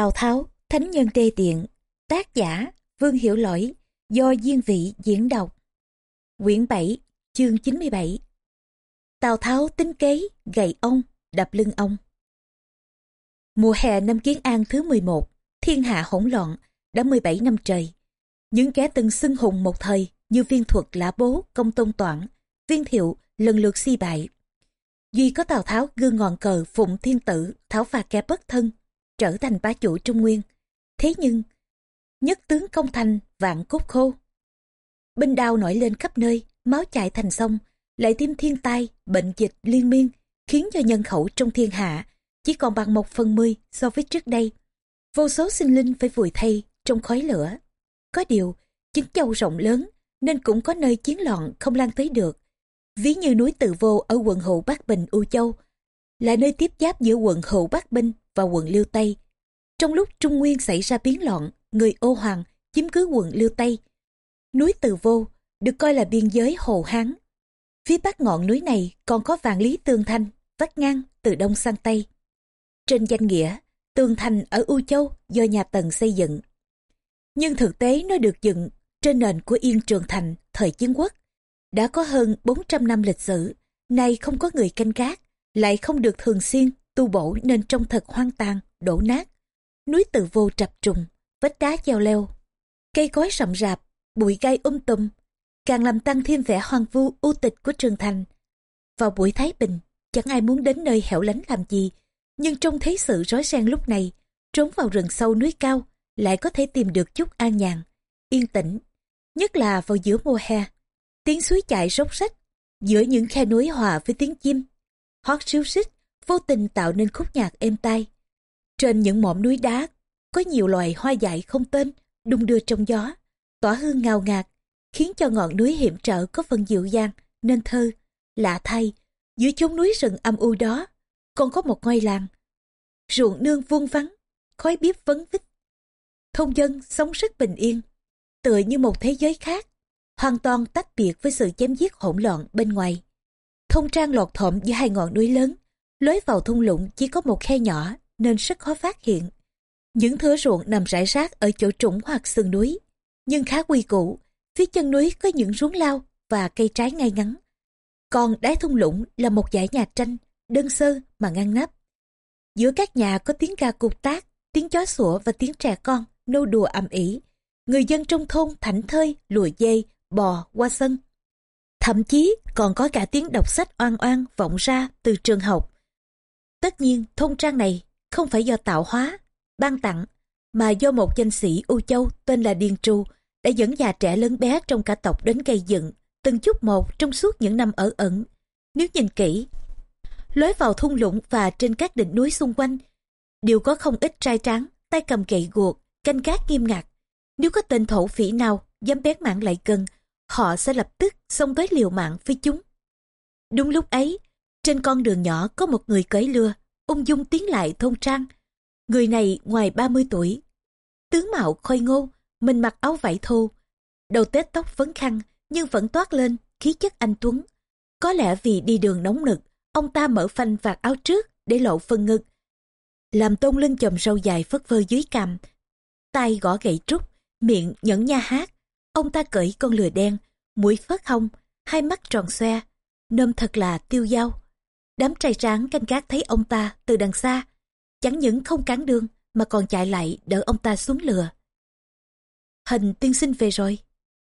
Tào Tháo, Thánh Nhân Đê Tiện, tác giả Vương Hiểu Lỗi, do Diên Vị diễn đọc. Quyển 7, chương 97 Tào Tháo tính kế, gậy ông, đập lưng ông. Mùa hè năm Kiến An thứ 11, thiên hạ hỗn loạn, đã 17 năm trời. Những kẻ từng xưng hùng một thời như viên thuật lã bố, công tôn toản, viên thiệu lần lượt si bại. Duy có Tào Tháo gương ngọn cờ phụng thiên tử, tháo phạt kẻ bất thân, trở thành bá chủ Trung Nguyên. Thế nhưng, nhất tướng công thành vạn cốt khô. Binh đao nổi lên khắp nơi, máu chảy thành sông, lại thêm thiên tai, bệnh dịch liên miên, khiến cho nhân khẩu trong thiên hạ chỉ còn bằng một phần mười so với trước đây. Vô số sinh linh phải vùi thay trong khói lửa. Có điều, chính châu rộng lớn nên cũng có nơi chiến loạn không lan tới được. Ví như núi Tự Vô ở quận Hậu Bắc Bình U Châu, là nơi tiếp giáp giữa quận Hậu Bắc Bình và quận Liêu Tây. Trong lúc Trung Nguyên xảy ra biến loạn, người ô hoàng chiếm cứ quận Liêu Tây. Núi Từ Vô được coi là biên giới Hồ Hán. Phía bắc ngọn núi này còn có vạn lý tường thanh, vách ngang từ đông sang tây. Trên danh nghĩa, tường thành ở U Châu do nhà Tần xây dựng. Nhưng thực tế nó được dựng trên nền của Yên Trường Thành thời chiến quốc. Đã có hơn 400 năm lịch sử, nay không có người canh gác, lại không được thường xuyên tu bổ nên trông thật hoang tàn, đổ nát. Núi tự vô trập trùng, vách đá treo leo. Cây cối rậm rạp, bụi cây um tùm, càng làm tăng thêm vẻ hoang vu u tịch của Trường Thành. Vào buổi Thái Bình, chẳng ai muốn đến nơi hẻo lánh làm gì, nhưng trong thế sự rối ren lúc này, trốn vào rừng sâu núi cao, lại có thể tìm được chút an nhàn, yên tĩnh, nhất là vào giữa mùa hè. Tiếng suối chảy róc rách, giữa những khe núi hòa với tiếng chim, hót ríu xích, vô tình tạo nên khúc nhạc êm tai. Trên những mỏm núi đá, có nhiều loài hoa dại không tên, đung đưa trong gió, tỏa hương ngào ngạt, khiến cho ngọn núi hiểm trở có phần dịu dàng, nên thơ. Lạ thay, giữa chốn núi rừng âm u đó, còn có một ngôi làng. Ruộng nương vuông vắng, khói bếp vấn vít. Thông dân sống rất bình yên, tựa như một thế giới khác, hoàn toàn tách biệt với sự chém giết hỗn loạn bên ngoài. Thông trang lọt thỏm giữa hai ngọn núi lớn, lối vào thung lũng chỉ có một khe nhỏ nên rất khó phát hiện. Những thửa ruộng nằm rải rác ở chỗ trũng hoặc sườn núi, nhưng khá quy củ. Phía chân núi có những ruống lao và cây trái ngay ngắn. Còn đáy thung lũng là một dãy nhà tranh, đơn sơ mà ngăn nắp. Giữa các nhà có tiếng gà cục tác, tiếng chó sủa và tiếng trẻ con nô đùa ầm ĩ. Người dân trong thôn thảnh thơi, lùa dây, bò qua sân. Thậm chí còn có cả tiếng đọc sách oan oan vọng ra từ trường học. Tất nhiên thôn trang này không phải do tạo hóa, ban tặng, mà do một danh sĩ U Châu tên là Điền Trù đã dẫn già trẻ lớn bé trong cả tộc đến gây dựng, từng chút một trong suốt những năm ở ẩn. Nếu nhìn kỹ, lối vào thung lũng và trên các đỉnh núi xung quanh đều có không ít trai trắng, tay cầm gậy guộc, canh gác nghiêm ngặt. Nếu có tên thổ phỉ nào dám bén mạng lại gần, họ sẽ lập tức xông tới liều mạng với chúng. Đúng lúc ấy, trên con đường nhỏ có một người cưỡi lừa, ung dung tiến lại thôn trang. Người này ngoài 30 tuổi, tướng mạo khôi ngô, mình mặc áo vải thô, đầu tết tóc vấn khăn nhưng vẫn toát lên khí chất anh Tuấn. Có lẽ vì đi đường nóng nực, ông ta mở phanh vạt áo trước để lộ phần ngực. Làm tôn lên chồng râu dài phất phơ dưới cằm, tay gõ gậy trúc, miệng nhẫn nha hát. Ông ta cởi con lừa đen, mũi phớt hông, hai mắt tròn xoe, nôm thật là tiêu dao. Đám trai tráng canh gác thấy ông ta từ đằng xa, chẳng những không cản đường mà còn chạy lại đỡ ông ta xuống lừa. Hình tiên sinh về rồi,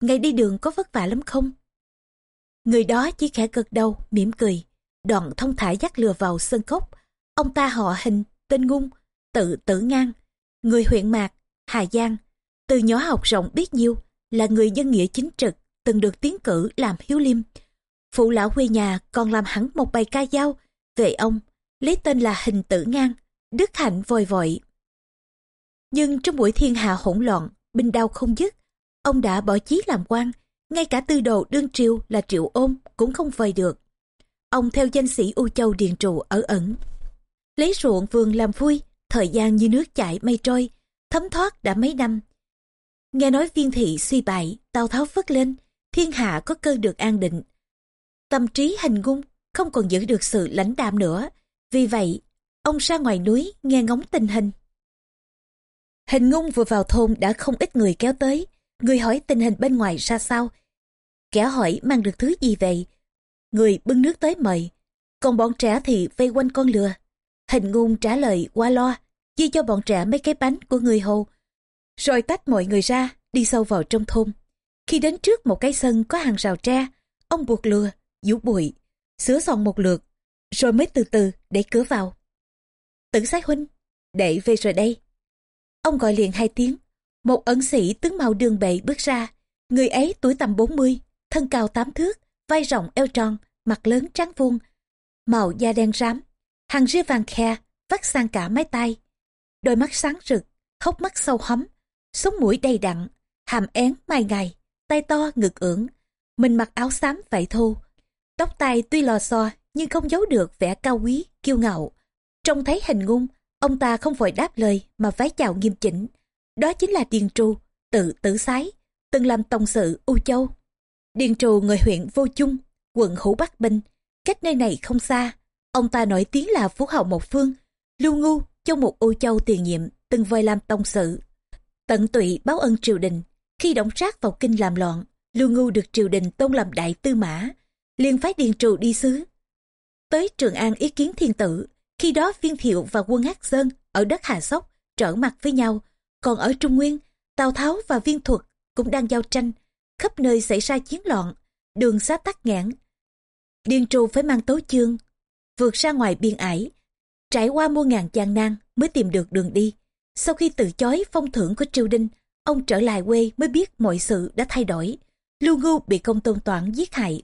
ngày đi đường có vất vả lắm không? Người đó chỉ khẽ gật đầu, mỉm cười, đoạn thông thả dắt lừa vào sân cốc. Ông ta họ hình, tên ngung, tự tử ngang, người huyện Mạc, Hà Giang. Từ nhỏ học rộng biết nhiêu, là người dân nghĩa chính trực, từng được tiến cử làm hiếu liêm. Phụ lão quê nhà còn làm hẳn một bài ca dao về ông, lấy tên là Hình Tử Ngang, đức hạnh vội vội. Nhưng trong buổi thiên hạ hỗn loạn, binh đau không dứt, ông đã bỏ chí làm quan, ngay cả tư đồ đương triều là triệu ôm cũng không vời được. Ông theo danh sĩ U Châu Điền Trụ ở ẩn. Lấy ruộng vườn làm vui, thời gian như nước chảy mây trôi, thấm thoát đã mấy năm. Nghe nói viên thị suy bại, Tào Tháo phất lên, thiên hạ có cơ được an định. Tâm trí hình ngung, không còn giữ được sự lãnh đạm nữa. Vì vậy, ông ra ngoài núi nghe ngóng tình hình. Hình ngung vừa vào thôn đã không ít người kéo tới, người hỏi tình hình bên ngoài ra sao. Kẻ hỏi mang được thứ gì vậy, người bưng nước tới mời, còn bọn trẻ thì vây quanh con lừa. Hình ngung trả lời qua lo, chia cho bọn trẻ mấy cái bánh của người hầu, rồi tách mọi người ra, đi sâu vào trong thôn. Khi đến trước một cái sân có hàng rào tre, ông buộc lừa, vũ bụi, sửa soạn một lượt, rồi mới từ từ đẩy cửa vào. Tử sái huynh, đệ về rồi đây. Ông gọi liền hai tiếng, một ẩn sĩ tướng mạo đường bệ bước ra, người ấy tuổi tầm 40, thân cao tám thước, vai rộng eo tròn, mặt lớn trắng vuông, màu da đen rám, hàng ria vàng khe, vắt sang cả mái tai. Đôi mắt sáng rực, hốc mắt sâu hóm, sống mũi đầy đặn, hàm én mai ngày, tay to ngực ưỡng. Mình mặc áo xám vải thô, tóc tai tuy lò xo nhưng không giấu được vẻ cao quý, kiêu ngạo. Trông thấy hình ngung, ông ta không vội đáp lời mà vái chào nghiêm chỉnh. Đó chính là Điền Trù, tự tử sái, từng làm tổng sự U Châu. Điền Trù người huyện Vô Chung, quận Hữu Bắc Bình, cách nơi này không xa. Ông ta nổi tiếng là phú hậu một phương, lưu ngu trong một U Châu tiền nhiệm, từng vơi làm tông sự. Tận tụy báo ân triều đình, khi động sát vào kinh làm loạn, lưu ngu được triều đình tôn làm đại tư mã, liền phái Điền Trù đi xứ. Tới Trường An ý kiến thiên tử, khi đó viên thiệu và quân Hắc Sơn ở đất Hà Sóc trở mặt với nhau, còn ở Trung Nguyên, Tào Tháo và viên thuật cũng đang giao tranh, khắp nơi xảy ra chiến loạn, đường xá tắc nghẽn. Điền trù phải mang tấu chương, vượt ra ngoài biên ải, trải qua muôn ngàn gian nan mới tìm được đường đi. Sau khi từ chối phong thưởng của triều đình, ông trở lại quê mới biết mọi sự đã thay đổi. Lưu Ngưu bị công tôn toản giết hại.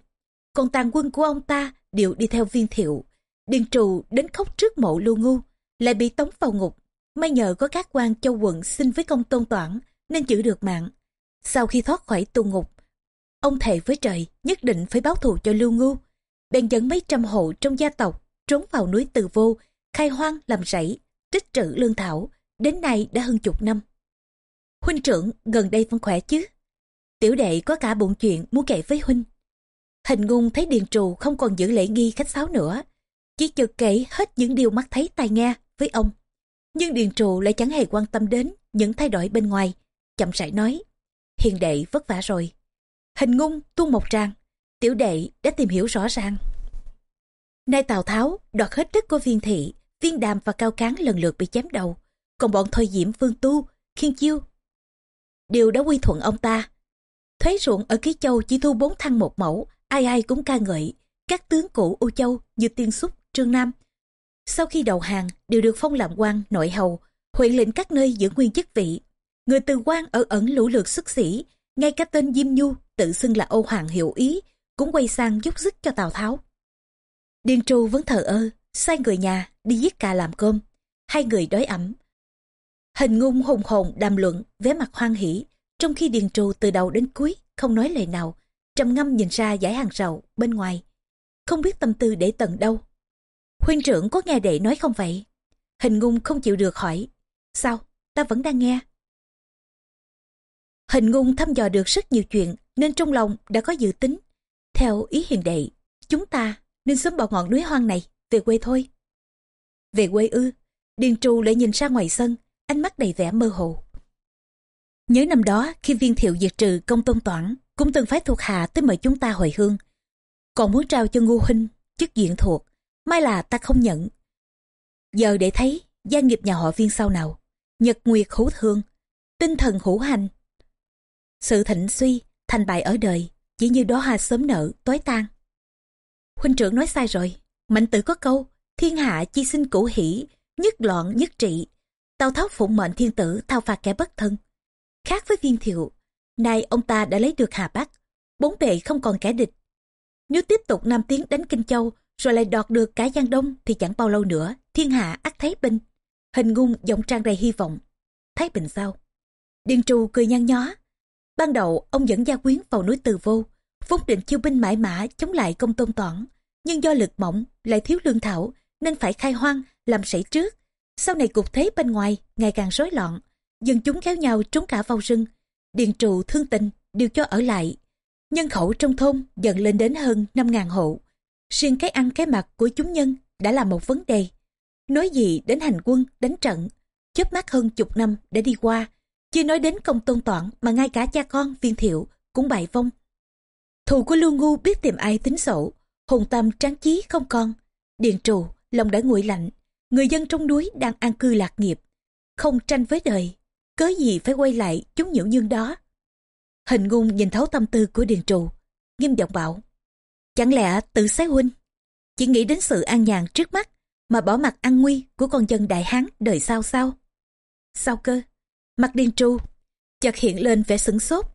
Còn tàn quân của ông ta đều đi theo viên thiệu. Điền trù đến khóc trước mộ Lưu Ngưu, lại bị tống vào ngục. May nhờ có các quan châu quận xin với công tôn toản nên giữ được mạng. Sau khi thoát khỏi tù ngục, ông thề với trời nhất định phải báo thù cho Lưu Ngưu. Bèn dẫn mấy trăm hộ trong gia tộc trốn vào núi Từ Vô, khai hoang làm rẫy, tích trữ lương thảo, đến nay đã hơn chục năm. Huynh trưởng gần đây vẫn khỏe chứ? Tiểu đệ có cả bụng chuyện muốn kể với huynh. Hình ngung thấy Điền Trù không còn giữ lễ nghi khách sáo nữa, chỉ chợt kể hết những điều mắt thấy tai nghe với ông. Nhưng Điền Trù lại chẳng hề quan tâm đến những thay đổi bên ngoài, chậm rãi nói hiền đệ vất vả rồi. Hình ngung tuôn một tràng, tiểu đệ đã tìm hiểu rõ ràng. Nay Tào Tháo đoạt hết đất của viên thị, viên đàm và cao cán lần lượt bị chém đầu, còn bọn thôi diễm vương tu, khiên chiêu. Điều đã quy thuận ông ta. Thuế ruộng ở Ký Châu chỉ thu bốn thăng một mẫu, ai ai cũng ca ngợi. Các tướng cũ U Châu như Tiên Xúc, Trương Nam. Sau khi đầu hàng, đều được phong làm quan nội hầu, huyện lệnh các nơi giữ nguyên chức vị, Người từ quan ở ẩn lũ lượt xuất sĩ, ngay cả tên Diêm Nhu tự xưng là Âu Hoàng hiệu ý, cũng quay sang giúp sức cho Tào Tháo. Điền Trù vẫn thờ ơ, sai người nhà đi giết cà làm cơm. Hai người đói ẩm. Hình ngung hùng hồn đàm luận, vẻ mặt hoan hỉ, trong khi Điền Trù từ đầu đến cuối không nói lời nào, trầm ngâm nhìn ra giải hàng rào bên ngoài. Không biết tâm tư để tận đâu. Huynh trưởng có nghe đệ nói không vậy? Hình ngung không chịu được hỏi. Sao? Ta vẫn đang nghe. Hình ngung thăm dò được rất nhiều chuyện nên trong lòng đã có dự tính. Theo ý hiền đệ, chúng ta nên sớm bỏ ngọn núi hoang này về quê thôi. Về quê ư, Điền Trù lại nhìn ra ngoài sân, ánh mắt đầy vẻ mơ hồ. Nhớ năm đó khi viên thiệu diệt trừ công tôn toản cũng từng phái thuộc hạ tới mời chúng ta hồi hương. Còn muốn trao cho Ngô Huynh chức diện thuộc, mai là ta không nhận. Giờ để thấy gia nghiệp nhà họ viên sau nào, nhật nguyệt hữu thương, tinh thần hữu hành, sự thịnh suy, thành bại ở đời, chỉ như đó hoa sớm nợ, tối tan. Huynh trưởng nói sai rồi, mạnh tử có câu, thiên hạ chi sinh cũ hỷ, nhất loạn nhất trị. Tào Tháo phụng mệnh thiên tử thao phạt kẻ bất thân. Khác với viên thiệu, nay ông ta đã lấy được Hà Bắc, bốn bề không còn kẻ địch. Nếu tiếp tục nam tiến đánh Kinh Châu, rồi lại đọt được cả Giang Đông thì chẳng bao lâu nữa, thiên hạ ắt thấy binh. Hình ngung giọng trang đầy hy vọng. Thấy bình sao? Điền trù cười nhăn nhó, Ban đầu ông dẫn gia quyến vào núi Từ Vô, vốn định chiêu binh mãi mã chống lại công tôn toản, nhưng do lực mỏng lại thiếu lương thảo nên phải khai hoang làm sảy trước. Sau này cục thế bên ngoài ngày càng rối loạn, dân chúng kéo nhau trốn cả vào rừng, điền trụ thương tình đều cho ở lại. Nhân khẩu trong thôn dần lên đến hơn 5.000 hộ. Riêng cái ăn cái mặc của chúng nhân đã là một vấn đề. Nói gì đến hành quân, đánh trận. chớp mắt hơn chục năm đã đi qua, chưa nói đến công tôn toản mà ngay cả cha con viên thiệu cũng bại vong. Thù của Lưu Ngu biết tìm ai tính sổ, hồn tâm tráng chí không con. Điền trù, lòng đã nguội lạnh, người dân trong núi đang an cư lạc nghiệp, không tranh với đời, cớ gì phải quay lại chúng nhiễu nhân đó. Hình ngung nhìn thấu tâm tư của Điền trù, nghiêm giọng bảo, chẳng lẽ tự sái huynh, chỉ nghĩ đến sự an nhàn trước mắt mà bỏ mặt an nguy của con dân đại hán đời sau sao? Sao cơ? Mặt điền trù chợt hiện lên vẻ sửng sốt.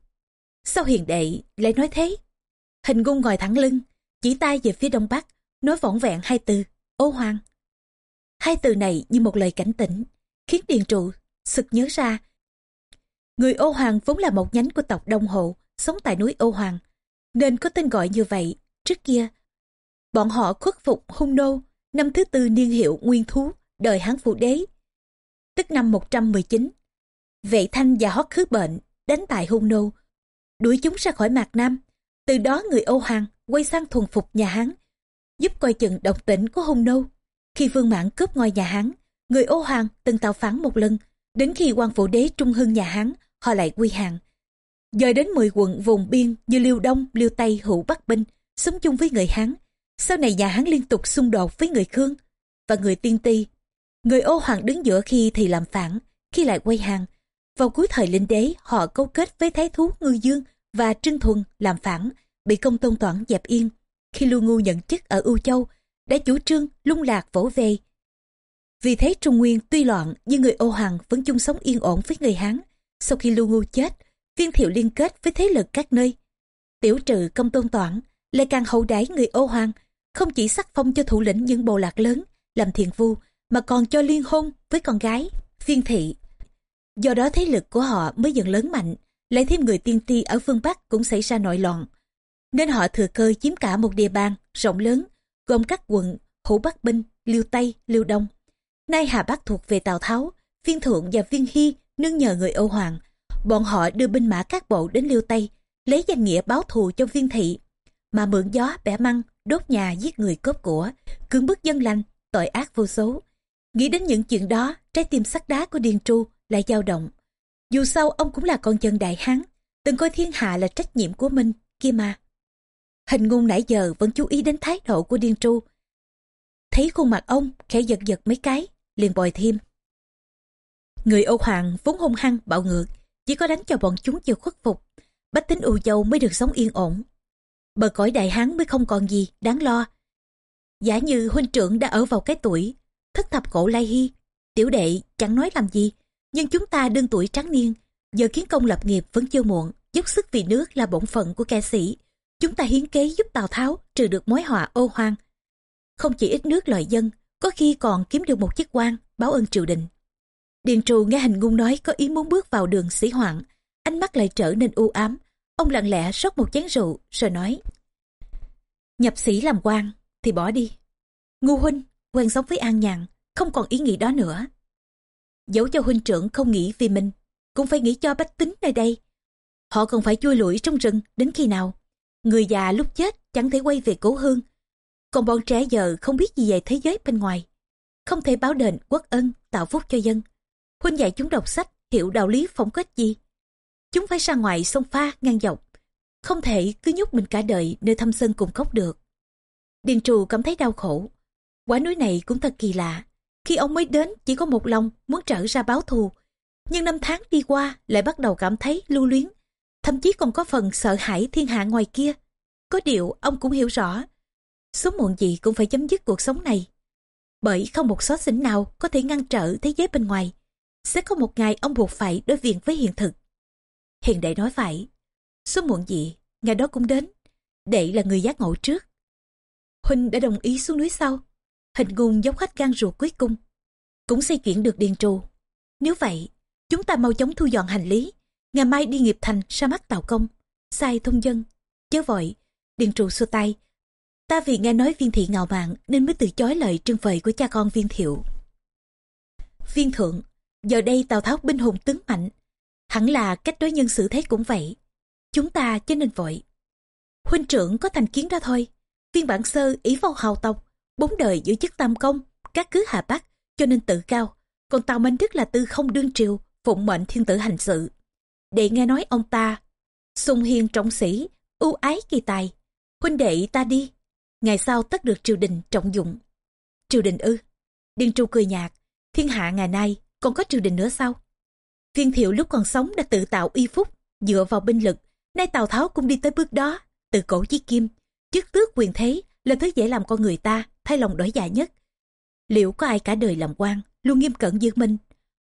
Sao hiền đệ lại nói thế? Hình ngung ngồi thẳng lưng, chỉ tay về phía đông bắc, nói vỏn vẹn hai từ, ô hoang Hai từ này như một lời cảnh tỉnh, khiến điền trụ sực nhớ ra. Người ô hoàng vốn là một nhánh của tộc Đông Hộ, sống tại núi ô hoàng, nên có tên gọi như vậy. Trước kia, bọn họ khuất phục hung nô, năm thứ tư niên hiệu nguyên thú, đời hán phụ đế. Tức năm 119, vệ thanh và hót khứ bệnh, đánh tại hung nô, đuổi chúng ra khỏi mạc nam. Từ đó người Âu Hoàng quay sang thuần phục nhà Hán, giúp coi chừng độc tỉnh của hung nô. Khi Vương Mãn cướp ngôi nhà Hán, người Âu Hoàng từng tạo phán một lần, đến khi quan phụ đế trung hưng nhà Hán, họ lại quy hàng. Giờ đến 10 quận vùng biên như Liêu Đông, Liêu Tây, Hữu Bắc Binh, sống chung với người Hán. Sau này nhà Hán liên tục xung đột với người Khương và người Tiên Ti. Người Ô Hoàng đứng giữa khi thì làm phản, khi lại quay hàng. Vào cuối thời linh đế, họ cấu kết với Thái Thú Ngư Dương và Trưng Thuần làm phản, bị công tôn toản dẹp yên. Khi Lưu Ngu nhận chức ở ưu Châu, đã chủ trương lung lạc vỗ về. Vì thế Trung Nguyên tuy loạn nhưng người Ô Hoàng vẫn chung sống yên ổn với người Hán. Sau khi Lưu Ngu chết, viên thiệu liên kết với thế lực các nơi. Tiểu trừ công tôn toản lại càng hậu đãi người Ô Hoàng, không chỉ sắc phong cho thủ lĩnh những bộ lạc lớn làm thiền vu mà còn cho liên hôn với con gái viên thị. Do đó thế lực của họ mới dần lớn mạnh lại thêm người tiên ti ở phương bắc cũng xảy ra nội loạn. Nên họ thừa cơ chiếm cả một địa bàn rộng lớn gồm các quận hữu bắc binh liêu tây liêu đông. Nay hà bắc thuộc về tào tháo viên thượng và viên hy nương nhờ người âu hoàng, bọn họ đưa binh mã các bộ đến liêu tây, lấy danh nghĩa báo thù cho viên thị. Mà mượn gió, bẻ măng, đốt nhà, giết người cướp của, cưỡng bức dân lành, tội ác vô số. Nghĩ đến những chuyện đó, trái tim sắt đá của điền tru lại dao động. Dù sao, ông cũng là con chân đại hán, từng coi thiên hạ là trách nhiệm của mình, kia mà. Hình ngôn nãy giờ vẫn chú ý đến thái độ của điền tru. Thấy khuôn mặt ông khẽ giật giật mấy cái, liền bồi thêm người âu hoàng vốn hung hăng bạo ngược, chỉ có đánh cho bọn chúng chưa khuất phục. Bách tính ưu châu mới được sống yên ổn. Bờ cõi đại hán mới không còn gì đáng lo. Giả như huynh trưởng đã ở vào cái tuổi, thất thập cổ lai hy tiểu đệ chẳng nói làm gì, nhưng chúng ta đương tuổi trắng niên, giờ kiến công lập nghiệp vẫn chưa muộn, dốc sức vì nước là bổn phận của kẻ sĩ. Chúng ta hiến kế giúp tào tháo trừ được mối họa ô hoang. Không chỉ ít nước lợi dân, có khi còn kiếm được một chức quan, báo ơn triều đình điền trù nghe hình ngung nói có ý muốn bước vào đường sĩ hoạn ánh mắt lại trở nên u ám. Ông lặng lẽ rót một chén rượu, rồi nói, nhập sĩ làm quan, thì bỏ đi. Ngu huynh, quen sống với an nhàn, không còn ý nghĩ đó nữa. Dẫu cho huynh trưởng không nghĩ vì mình, cũng phải nghĩ cho bách tính nơi đây. Họ còn phải chui lủi trong rừng đến khi nào? Người già lúc chết chẳng thể quay về cố hương. Còn bọn trẻ giờ không biết gì về thế giới bên ngoài. Không thể báo đền quốc ân, tạo phúc cho dân huynh dạy chúng đọc sách, hiểu đạo lý phỏng cách gì? Chúng phải ra ngoài sông pha, ngang dọc. Không thể cứ nhúc mình cả đời nơi thâm sơn cùng cốc được. Điền trù cảm thấy đau khổ. Quả núi này cũng thật kỳ lạ. Khi ông mới đến, chỉ có một lòng muốn trở ra báo thù. Nhưng năm tháng đi qua, lại bắt đầu cảm thấy lưu luyến. Thậm chí còn có phần sợ hãi thiên hạ ngoài kia. Có điều ông cũng hiểu rõ, sớm muộn gì cũng phải chấm dứt cuộc sống này. Bởi không một xó xỉnh nào có thể ngăn trở thế giới bên ngoài sẽ có một ngày ông buộc phải đối diện với hiện thực. Hiền đệ nói phải sớm muộn gì, ngày đó cũng đến. Đệ là người giác ngộ trước. Huynh đã đồng ý xuống núi sau. Hình ngôn giống khách gan ruột cuối cùng. Cũng xây chuyển được điền trù nếu vậy, chúng ta mau chóng thu dọn hành lý. Ngày mai đi nghiệp thành ra mắt tàu công. Sai thông dân. Chớ vội, điền trù xua tay. Ta vì nghe nói viên thị ngạo mạn nên mới từ chối lời trưng vời của cha con viên thiệu. Viên thượng giờ đây tào tháo binh hùng tướng mạnh hẳn là cách đối nhân xử thế cũng vậy chúng ta cho nên vội huynh trưởng có thành kiến đó thôi viên bản sơ ý vào hào tộc bốn đời giữ chức tam công các cứ hà bắc cho nên tự cao còn Tào Minh Đức là tư không đương triều, phụng mệnh thiên tử hành sự. Đệ nghe nói ông ta, sung hiên trọng sĩ, ưu ái kỳ tài. Huynh đệ ta đi, ngày sau tất được triều đình trọng dụng. Triều đình ư, Điên Tru cười nhạt, thiên hạ ngày nay còn có triều đình nữa sao? Viên thiệu lúc còn sống đã tự tạo uy phúc, dựa vào binh lực, nay Tào Tháo cũng đi tới bước đó, từ cổ chí kim, chức tước quyền thế là thứ dễ làm con người ta thay lòng đổi dạ nhất. Liệu có ai cả đời làm quan, luôn nghiêm cẩn dương minh?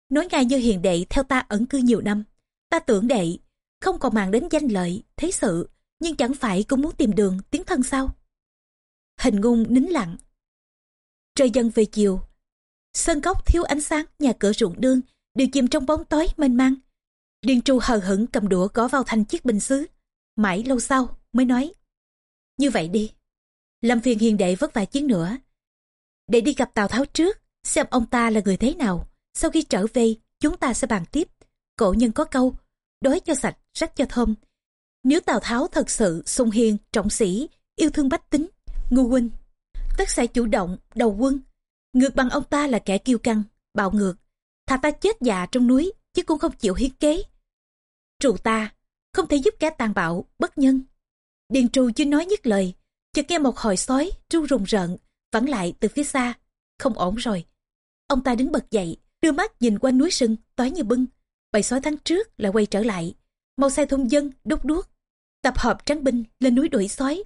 Nói ngay như hiền đệ theo ta ẩn cư nhiều năm, ta tưởng đệ không còn màng đến danh lợi, thế sự, nhưng chẳng phải cũng muốn tìm đường tiến thân sao? Hình ngung nín lặng. Trời dần về chiều, sân góc thiếu ánh sáng, nhà cửa ruộng đương đều chìm trong bóng tối mênh mang. Điền tru hờ hững cầm đũa gõ vào thành chiếc bình xứ. Mãi lâu sau mới nói. Như vậy đi, làm phiền hiền đệ vất vả chiến nữa. Để đi gặp Tào Tháo trước, xem ông ta là người thế nào. Sau khi trở về, chúng ta sẽ bàn tiếp. Cổ nhân có câu, đói cho sạch, rách cho thơm. Nếu Tào Tháo thật sự sung hiền, trọng sĩ, yêu thương bách tính, ngu huynh, tất sẽ chủ động, đầu quân. Ngược bằng ông ta là kẻ kiêu căng, bạo ngược. Thà ta chết già trong núi, chứ cũng không chịu hiến kế. Trù ta, không thể giúp kẻ tàn bạo, bất nhân. Điền trù chưa nói nhất lời, chợt nghe một hồi sói, tru rùng rợn, vẳng lại từ phía xa. Không ổn rồi. Ông ta đứng bật dậy, đưa mắt nhìn qua núi sưng, tối như bưng. Bầy sói tháng trước lại quay trở lại. Mau xe thôn dân, đốt đuốc. Tập hợp trắng binh lên núi đuổi sói.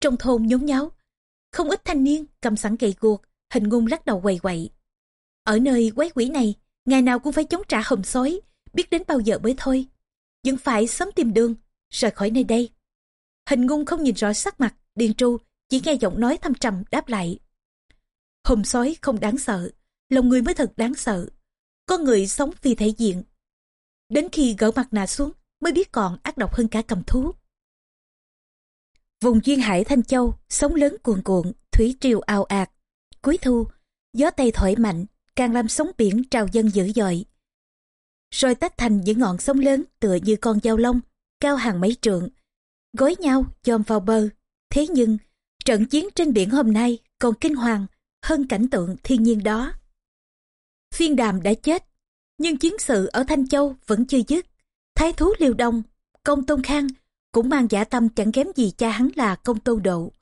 Trong thôn nhốn nháo, không ít thanh niên cầm sẵn cây guộc, hình ngung lắc đầu quầy quậy. Ở nơi quái quỷ này, ngày nào cũng phải chống trả hầm sói, biết đến bao giờ mới thôi. vẫn phải sớm tìm đường, rời khỏi nơi đây. Hình ngung không nhìn rõ sắc mặt, điền tru, chỉ nghe giọng nói thâm trầm đáp lại. Hùm sói không đáng sợ, lòng người mới thật đáng sợ. Có người sống vì thể diện. Đến khi gỡ mặt nạ xuống mới biết còn ác độc hơn cả cầm thú. Vùng duyên hải Thanh Châu, sóng lớn cuồn cuộn, thủy triều ào ạt. Cuối thu, gió tây thổi mạnh, càng làm sóng biển trào dân dữ dội. Rồi tách thành những ngọn sóng lớn tựa như con dao lông, cao hàng mấy trượng, gối nhau dòm vào bờ. Thế nhưng, trận chiến trên biển hôm nay còn kinh hoàng hơn cảnh tượng thiên nhiên đó. Phiên đàm đã chết, nhưng chiến sự ở Thanh Châu vẫn chưa dứt. Thái thú Liêu Đông, công Tôn Khang cũng mang giả tâm chẳng kém gì cha hắn là công Tôn độ.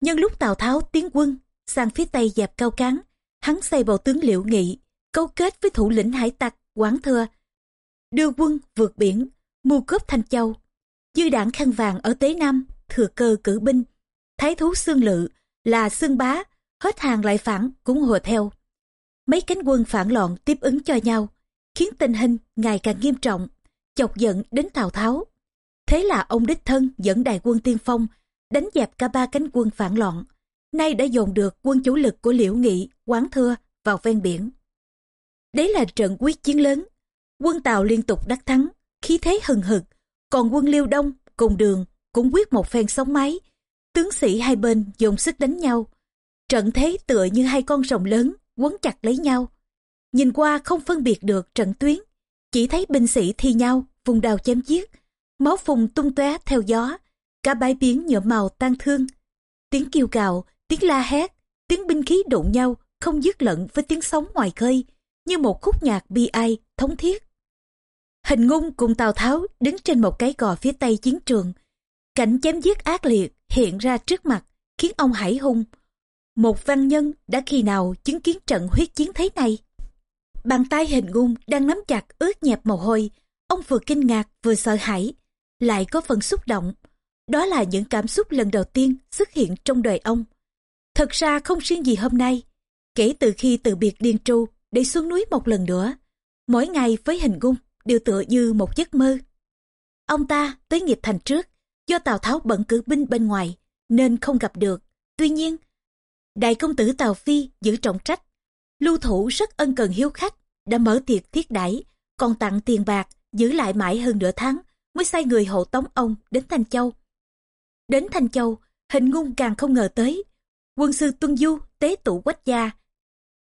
Nhân lúc Tào Tháo tiến quân sang phía tây dẹp cao cán, hắn xây bộ tướng Liệu Nghị, cấu kết với thủ lĩnh hải tặc Quán Thừa, đưa quân vượt biển, mưu cướp Thanh Châu. Dư đảng khăn vàng ở Tế Nam, thừa cơ cử binh, thái thú xương lự là xương bá, hết hàng lại phản cũng hùa theo. Mấy cánh quân phản loạn tiếp ứng cho nhau, khiến tình hình ngày càng nghiêm trọng, chọc giận đến Tào Tháo. Thế là ông đích thân dẫn đại quân tiên phong, đánh dẹp cả ba cánh quân phản loạn. Nay đã dồn được quân chủ lực của Liễu Nghị, Quán Thưa vào ven biển. Đấy là trận quyết chiến lớn. Quân Tàu liên tục đắc thắng, khí thế hừng hực. Còn quân Liêu Đông cùng đường cũng quyết một phen sóng máy. Tướng sĩ hai bên dồn sức đánh nhau. Trận thế tựa như hai con rồng lớn quấn chặt lấy nhau. Nhìn qua không phân biệt được trận tuyến. Chỉ thấy binh sĩ thi nhau, vùng đào chém giết máu phùng tung tóe theo gió, cả bãi biển nhuộm màu tan thương. Tiếng kêu cào, tiếng la hét, tiếng binh khí đụng nhau không dứt lận với tiếng sóng ngoài khơi, như một khúc nhạc bi ai, thống thiết. Hình ngung cùng Tào Tháo đứng trên một cái gò phía tây chiến trường. Cảnh chém giết ác liệt hiện ra trước mặt, khiến ông hải hung. Một văn nhân đã khi nào chứng kiến trận huyết chiến thế này? Bàn tay hình ngung đang nắm chặt ướt nhẹp mồ hôi. Ông vừa kinh ngạc vừa sợ hãi, lại có phần xúc động. Đó là những cảm xúc lần đầu tiên xuất hiện trong đời ông. Thật ra không riêng gì hôm nay, kể từ khi từ biệt Điên Tru để xuống núi một lần nữa, mỗi ngày với hình gung đều tựa như một giấc mơ. Ông ta tới nghiệp thành trước, do Tào Tháo bận cử binh bên ngoài, nên không gặp được. Tuy nhiên, đại công tử Tào Phi giữ trọng trách, lưu thủ rất ân cần hiếu khách, đã mở tiệc thiết đãi, còn tặng tiền bạc, giữ lại mãi hơn nửa tháng, mới sai người hộ tống ông đến Thanh Châu. Đến Thanh Châu, hình ngung càng không ngờ tới. Quân sư Tuân Du, tế tụ quách gia,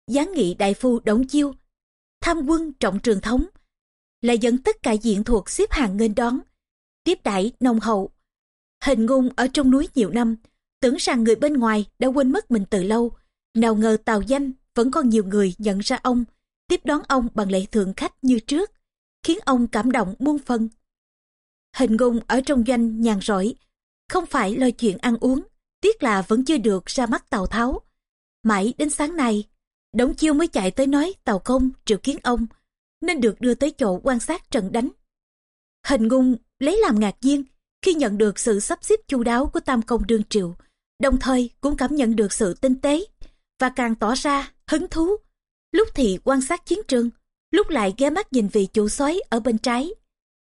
giáng nghị đại phu đổng chiêu, tham quân trọng trường thống, lại dẫn tất cả diện thuộc xếp hàng nghênh đón, tiếp đãi nồng hậu. Hình ngung ở trong núi nhiều năm, tưởng rằng người bên ngoài đã quên mất mình từ lâu, nào ngờ tào danh vẫn còn nhiều người nhận ra ông, tiếp đón ông bằng lễ thượng khách như trước, khiến ông cảm động muôn phần. Hình ngôn ở trong doanh nhàn rỗi, không phải lo chuyện ăn uống, tiếc là vẫn chưa được ra mắt Tào Tháo. Mãi đến sáng nay, Đống Chiêu mới chạy tới nói Tào Công triệu kiến ông, nên được đưa tới chỗ quan sát trận đánh. Hình ngung lấy làm ngạc nhiên khi nhận được sự sắp xếp chu đáo của Tam Công Đương Triệu, đồng thời cũng cảm nhận được sự tinh tế và càng tỏ ra hứng thú. Lúc thì quan sát chiến trường, lúc lại ghé mắt nhìn vị chủ soái ở bên trái.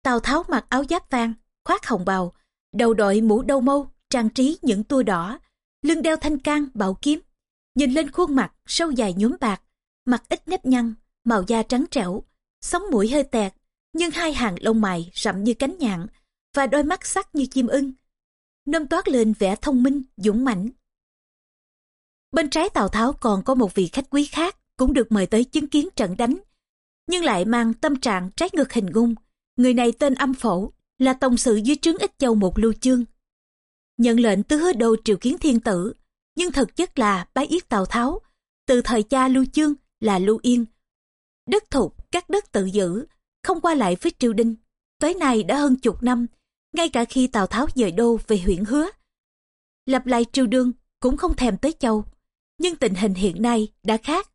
Tào Tháo mặc áo giáp vàng, khoác hồng bào, đầu đội mũ đầu mâu, trang trí những tua đỏ, lưng đeo thanh can, bảo kiếm. Nhìn lên khuôn mặt sâu dài nhốm bạc, mặt ít nếp nhăn, màu da trắng trẻo, sống mũi hơi tẹt, nhưng hai hàng lông mày rậm như cánh nhạn và đôi mắt sắc như chim ưng. Nôm toát lên vẻ thông minh, dũng mãnh. Bên trái Tào Tháo còn có một vị khách quý khác cũng được mời tới chứng kiến trận đánh, nhưng lại mang tâm trạng trái ngược hình ngung. Người này tên âm phổ, là tổng sự dưới trướng ít châu một lưu chương. Nhận lệnh từ hứa đô triều kiến thiên tử, nhưng thực chất là bái yết Tào Tháo, từ thời cha lưu chương là lưu yên. Đất thục, các đất tự giữ, không qua lại với triều đình. Tới nay đã hơn chục năm, ngay cả khi Tào Tháo dời đô về huyện hứa. Lập lại triều đương cũng không thèm tới châu, nhưng tình hình hiện nay đã khác.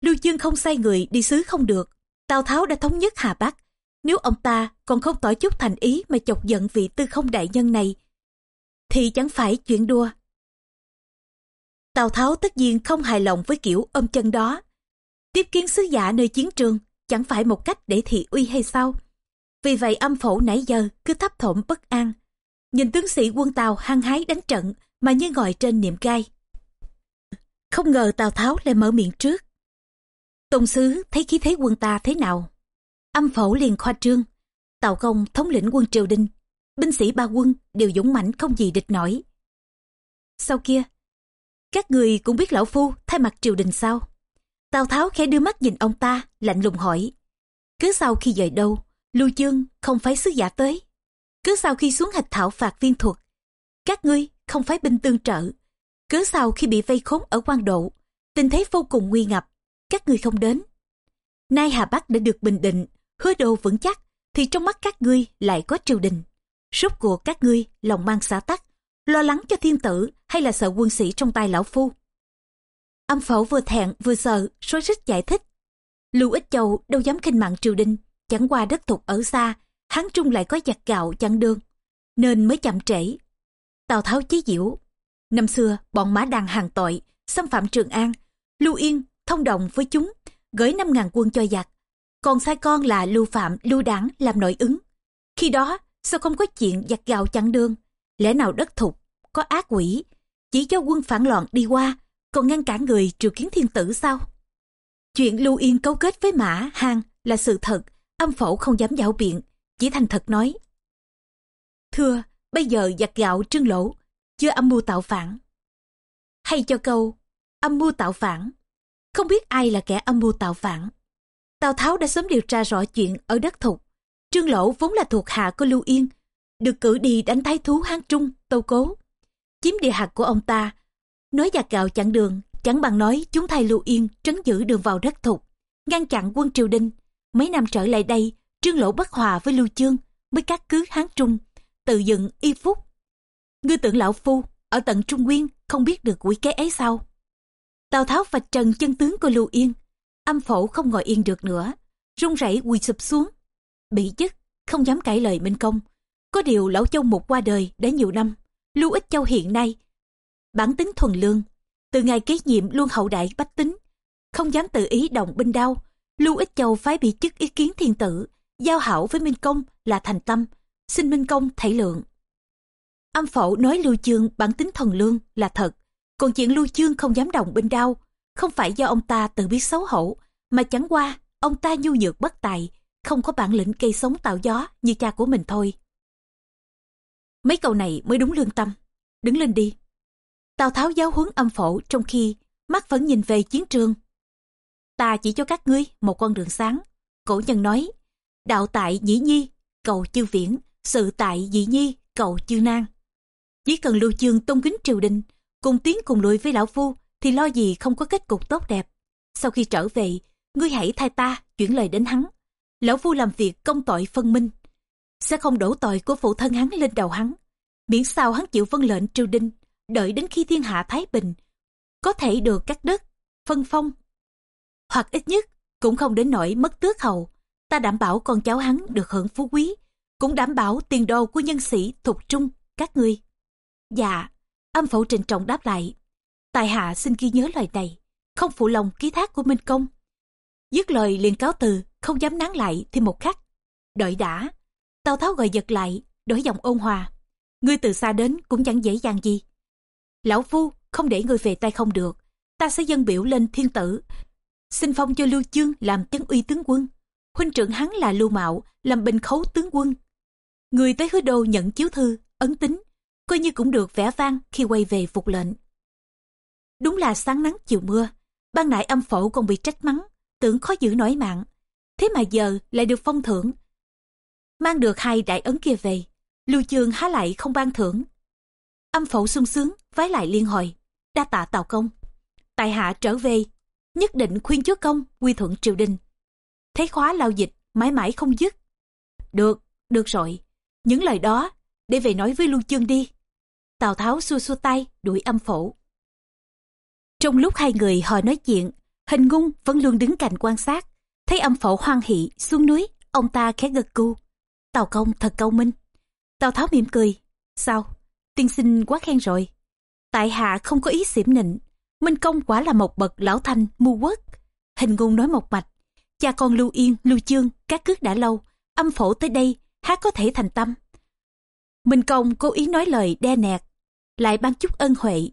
Lưu chương không sai người đi xứ không được, Tào Tháo đã thống nhất Hà Bắc. Nếu ông ta còn không tỏ chút thành ý mà chọc giận vị tư không đại nhân này, thì chẳng phải chuyện đùa. Tào Tháo tất nhiên không hài lòng với kiểu ôm chân đó. Tiếp kiến sứ giả nơi chiến trường, chẳng phải một cách để thị uy hay sao? Vì vậy âm phổ nãy giờ cứ thấp thổm bất an. Nhìn tướng sĩ quân Tàu hăng hái đánh trận mà như ngồi trên niệm gai. Không ngờ Tào Tháo lại mở miệng trước. Tông sứ thấy khí thế quân ta thế nào? Âm phổ liền khoa trương. Tào công thống lĩnh quân triều đình. Binh sĩ ba quân đều dũng mãnh không gì địch nổi. Sau kia, các người cũng biết lão phu thay mặt triều đình sao? Tào Tháo khẽ đưa mắt nhìn ông ta, lạnh lùng hỏi. Cứ sau khi dời đâu, Lưu Chương không phải sứ giả tới. Cứ sau khi xuống hạch thảo phạt viên thuật, các ngươi không phải binh tương trợ. Cứ sau khi bị vây khốn ở quan độ, tình thế vô cùng nguy ngập, các ngươi không đến. Nay Hà Bắc đã được bình định, hứa đồ vững chắc, thì trong mắt các ngươi lại có triều đình. Rốt cuộc các ngươi lòng mang xã tắc, lo lắng cho thiên tử hay là sợ quân sĩ trong tay lão phu. Âm phẫu vừa thẹn vừa sợ, rối rít giải thích. Lưu Ích Châu đâu dám khinh mạng triều đình, chẳng qua đất thục ở xa, hắn trung lại có giặc gạo chặn đường, nên mới chậm trễ. Tào Tháo chế diễu. Năm xưa, bọn mã đàn hàng tội, xâm phạm Trường An, Lưu Yên thông đồng với chúng, gửi năm ngàn quân cho giặc. Còn sai con là Lưu Phạm, Lưu Đảng làm nội ứng. Khi đó, sao không có chuyện giặc gạo chặn đường? Lẽ nào đất thục, có ác quỷ, chỉ cho quân phản loạn đi qua, còn ngăn cản người triều kiến thiên tử sao? Chuyện Lưu Yên cấu kết với Mã, Hang là sự thật, âm phổ không dám giảo biện, chỉ thành thật nói. Thưa, bây giờ giặt gạo trương lỗ, chưa âm mưu tạo phản. Hay cho câu, âm mưu tạo phản. Không biết ai là kẻ âm mưu tạo phản. Tào Tháo đã sớm điều tra rõ chuyện ở đất thục. Trương Lỗ vốn là thuộc hạ của Lưu Yên, được cử đi đánh thái thú Hán Trung, Tâu Cố. Chiếm địa hạt của ông ta Nói giặc gạo chặn đường, chẳng bằng nói chúng thay lưu yên trấn giữ đường vào đất thục, ngăn chặn quân triều đình. Mấy năm trở lại đây, trương lỗ bất hòa với lưu chương, mới cắt cứ Hán Trung, tự dựng y phúc. Ngươi tưởng lão phu, ở tận Trung Nguyên, không biết được quỷ kế ấy sao? Tào Tháo vạch trần chân tướng của Lưu Yên, âm phổ không ngồi yên được nữa, run rẩy quỳ sụp xuống. Bị chức, không dám cãi lời Minh Công. Có điều lão châu một qua đời đã nhiều năm, Lưu Ích Châu hiện nay. Bản tính thuần lương từ ngày kế nhiệm luôn hậu đại bách tính không dám tự ý động binh đao lưu ích châu phái bị chức ý kiến thiên tử giao hảo với minh công là thành tâm. Xin minh công thể lượng. Âm phổ nói lưu chương bản tính thuần lương là thật còn chuyện lưu chương không dám động binh đao không phải do ông ta tự biết xấu hổ mà chẳng qua ông ta nhu nhược bất tài không có bản lĩnh cây sống tạo gió như cha của mình thôi mấy câu này mới đúng lương tâm đứng lên đi Tào Tháo giáo huấn âm phổ trong khi mắt vẫn nhìn về chiến trường. Ta chỉ cho các ngươi một con đường sáng. Cổ nhân nói, đạo tại dĩ nhi, cầu chư viễn, sự tại dĩ nhi, cầu chư nan. Chỉ cần lưu chương tôn kính triều đình, cùng tiến cùng lùi với lão phu, thì lo gì không có kết cục tốt đẹp. Sau khi trở về, ngươi hãy thay ta chuyển lời đến hắn. Lão Phu làm việc công tội phân minh, sẽ không đổ tội của phụ thân hắn lên đầu hắn. Miễn sao hắn chịu vân lệnh triều đình, đợi đến khi thiên hạ thái bình, có thể được cắt đất, phân phong. Hoặc ít nhất, cũng không đến nỗi mất tước hầu. Ta đảm bảo con cháu hắn được hưởng phú quý, cũng đảm bảo tiền đồ của nhân sĩ thuộc trung, các ngươi. Dạ, âm phổ trình trọng đáp lại. Tài hạ xin ghi nhớ lời này, không phụ lòng ký thác của Minh Công. Dứt lời liền cáo từ, không dám nán lại thêm một khắc. Đợi đã, Tào Tháo gọi giật lại, đổi giọng ôn hòa. Ngươi từ xa đến cũng chẳng dễ dàng gì. Lão Phu không để ngươi về tay không được. Ta sẽ dân biểu lên thiên tử. Xin phong cho Lưu Chương làm chấn uy tướng quân. Huynh trưởng hắn là Lưu Mạo, làm bình khấu tướng quân. Người tới hứa đô nhận chiếu thư, ấn tính, coi như cũng được vẻ vang khi quay về phục lệnh. Đúng là sáng nắng chiều mưa, ban nãy âm phổ còn bị trách mắng, tưởng khó giữ nổi mạng. Thế mà giờ lại được phong thưởng. Mang được hai đại ấn kia về, Lưu Chương há lại không ban thưởng. Âm phổ sung sướng, vái lại liên hồi, đa tạ tào công. Tài hạ trở về, nhất định khuyên chúa công quy thuận triều đình. Thấy khóa lao dịch, mãi mãi không dứt. Được, được rồi. Những lời đó, để về nói với Lưu Chương đi. Tào Tháo xua xua tay, đuổi âm phổ. Trong lúc hai người họ nói chuyện, hình ngung vẫn luôn đứng cạnh quan sát. Thấy âm phổ hoan hỷ xuống núi, ông ta khẽ gật cu. Tào công thật câu minh. Tào Tháo mỉm cười. Sao? Tiên sinh quá khen rồi. Tại hạ không có ý xỉm nịnh. Minh công quả là một bậc lão thanh mưu quốc. Hình ngôn nói một mạch. Cha con Lưu Yên, Lưu Chương, các cước đã lâu. Âm phổ tới đây, há có thể thành tâm. Minh công cố ý nói lời đe nẹt. Lại ban chút ân huệ.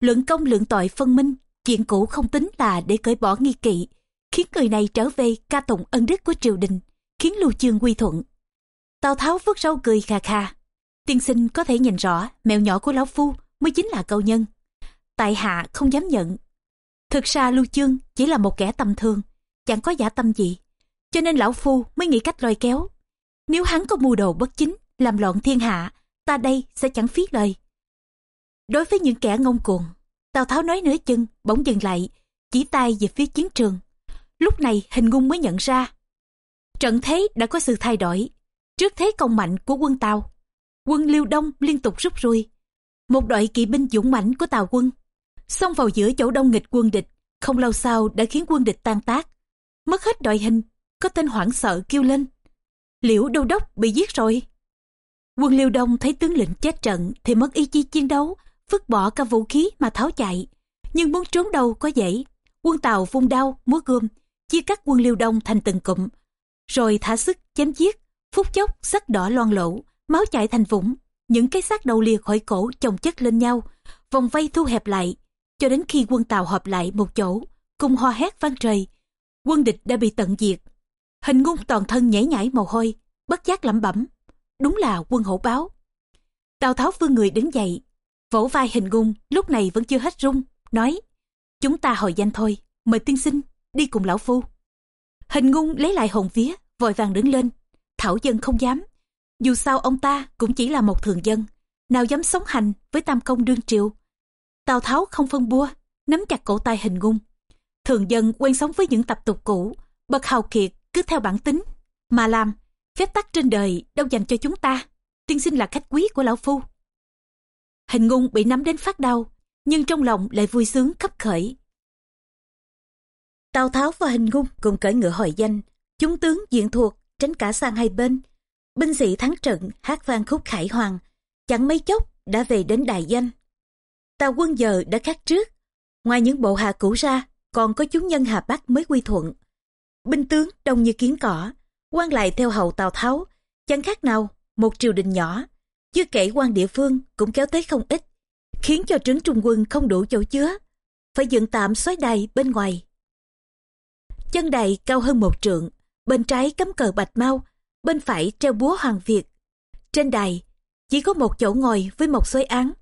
Luận công lượng tội phân minh. Chuyện cũ không tính là để cởi bỏ nghi kỵ. Khiến người này trở về ca tụng ân đức của triều đình. Khiến Lưu Chương quy thuận. Tào Tháo vứt râu cười khà khà. Tiên sinh có thể nhìn rõ mèo nhỏ của lão phu mới chính là câu nhân. Tại hạ không dám nhận. Thực ra Lưu Chương chỉ là một kẻ tầm thường, chẳng có giả tâm gì. Cho nên lão phu mới nghĩ cách lôi kéo. Nếu hắn có mưu đồ bất chính, làm loạn thiên hạ, ta đây sẽ chẳng phí lời. Đối với những kẻ ngông cuồng, Tào Tháo nói nửa chân, bỗng dừng lại, chỉ tay về phía chiến trường. Lúc này hình ngung mới nhận ra. Trận thế đã có sự thay đổi. Trước thế công mạnh của quân Tàu, quân Liêu Đông liên tục rút lui. Một đội kỵ binh dũng mãnh của Tàu quân xông vào giữa chỗ đông nghịch quân địch, không lâu sau đã khiến quân địch tan tác. Mất hết đội hình, có tên hoảng sợ kêu lên. Liễu đô đốc bị giết rồi. Quân Liêu Đông thấy tướng lĩnh chết trận thì mất ý chí chiến đấu, vứt bỏ cả vũ khí mà tháo chạy. Nhưng muốn trốn đâu có dễ. Quân Tàu vung đao, múa gươm, chia cắt quân Liêu Đông thành từng cụm. Rồi thả sức chém giết, phút chốc sắc đỏ loan lỗ, máu chảy thành vũng. Những cái xác đầu lìa khỏi cổ chồng chất lên nhau, vòng vây thu hẹp lại, cho đến khi quân Tàu hợp lại một chỗ, cùng ho hét vang trời. Quân địch đã bị tận diệt. Hình ngung toàn thân nhảy nhảy mồ hôi, bất giác lẩm bẩm. Đúng là quân hổ báo. Tào Tháo vương người đứng dậy, vỗ vai hình ngung lúc này vẫn chưa hết rung, nói Chúng ta hồi danh thôi, mời tiên sinh, đi cùng lão phu. Hình ngung lấy lại hồn vía, vội vàng đứng lên. Thảo dân không dám. Dù sao ông ta cũng chỉ là một thường dân, nào dám sống hành với tam công đương triều. Tào Tháo không phân bua, nắm chặt cổ tay hình ngung. Thường dân quen sống với những tập tục cũ, bậc hào kiệt cứ theo bản tính, mà làm, phép tắc trên đời đâu dành cho chúng ta, tiên sinh là khách quý của lão phu. Hình ngung bị nắm đến phát đau, nhưng trong lòng lại vui sướng khắp khởi. Tào Tháo và Hình Ngung cùng cởi ngựa hội danh, chúng tướng diện thuộc tránh cả sang hai bên. Binh sĩ thắng trận hát vang khúc khải hoàng, chẳng mấy chốc đã về đến Đại danh. Tào quân giờ đã khác trước, ngoài những bộ hạ cũ ra, còn có chúng nhân Hà Bắc mới quy thuận. Binh tướng đông như kiến cỏ, quan lại theo hầu Tào Tháo, chẳng khác nào một triều đình nhỏ. Chưa kể quan địa phương cũng kéo tới không ít, khiến cho trướng trung quân không đủ chỗ chứa, phải dựng tạm xoáy đài bên ngoài. Chân đài cao hơn một trượng, bên trái cắm cờ bạch mau, bên phải treo búa hoàng việt. Trên đài, chỉ có một chỗ ngồi với một xoáy án.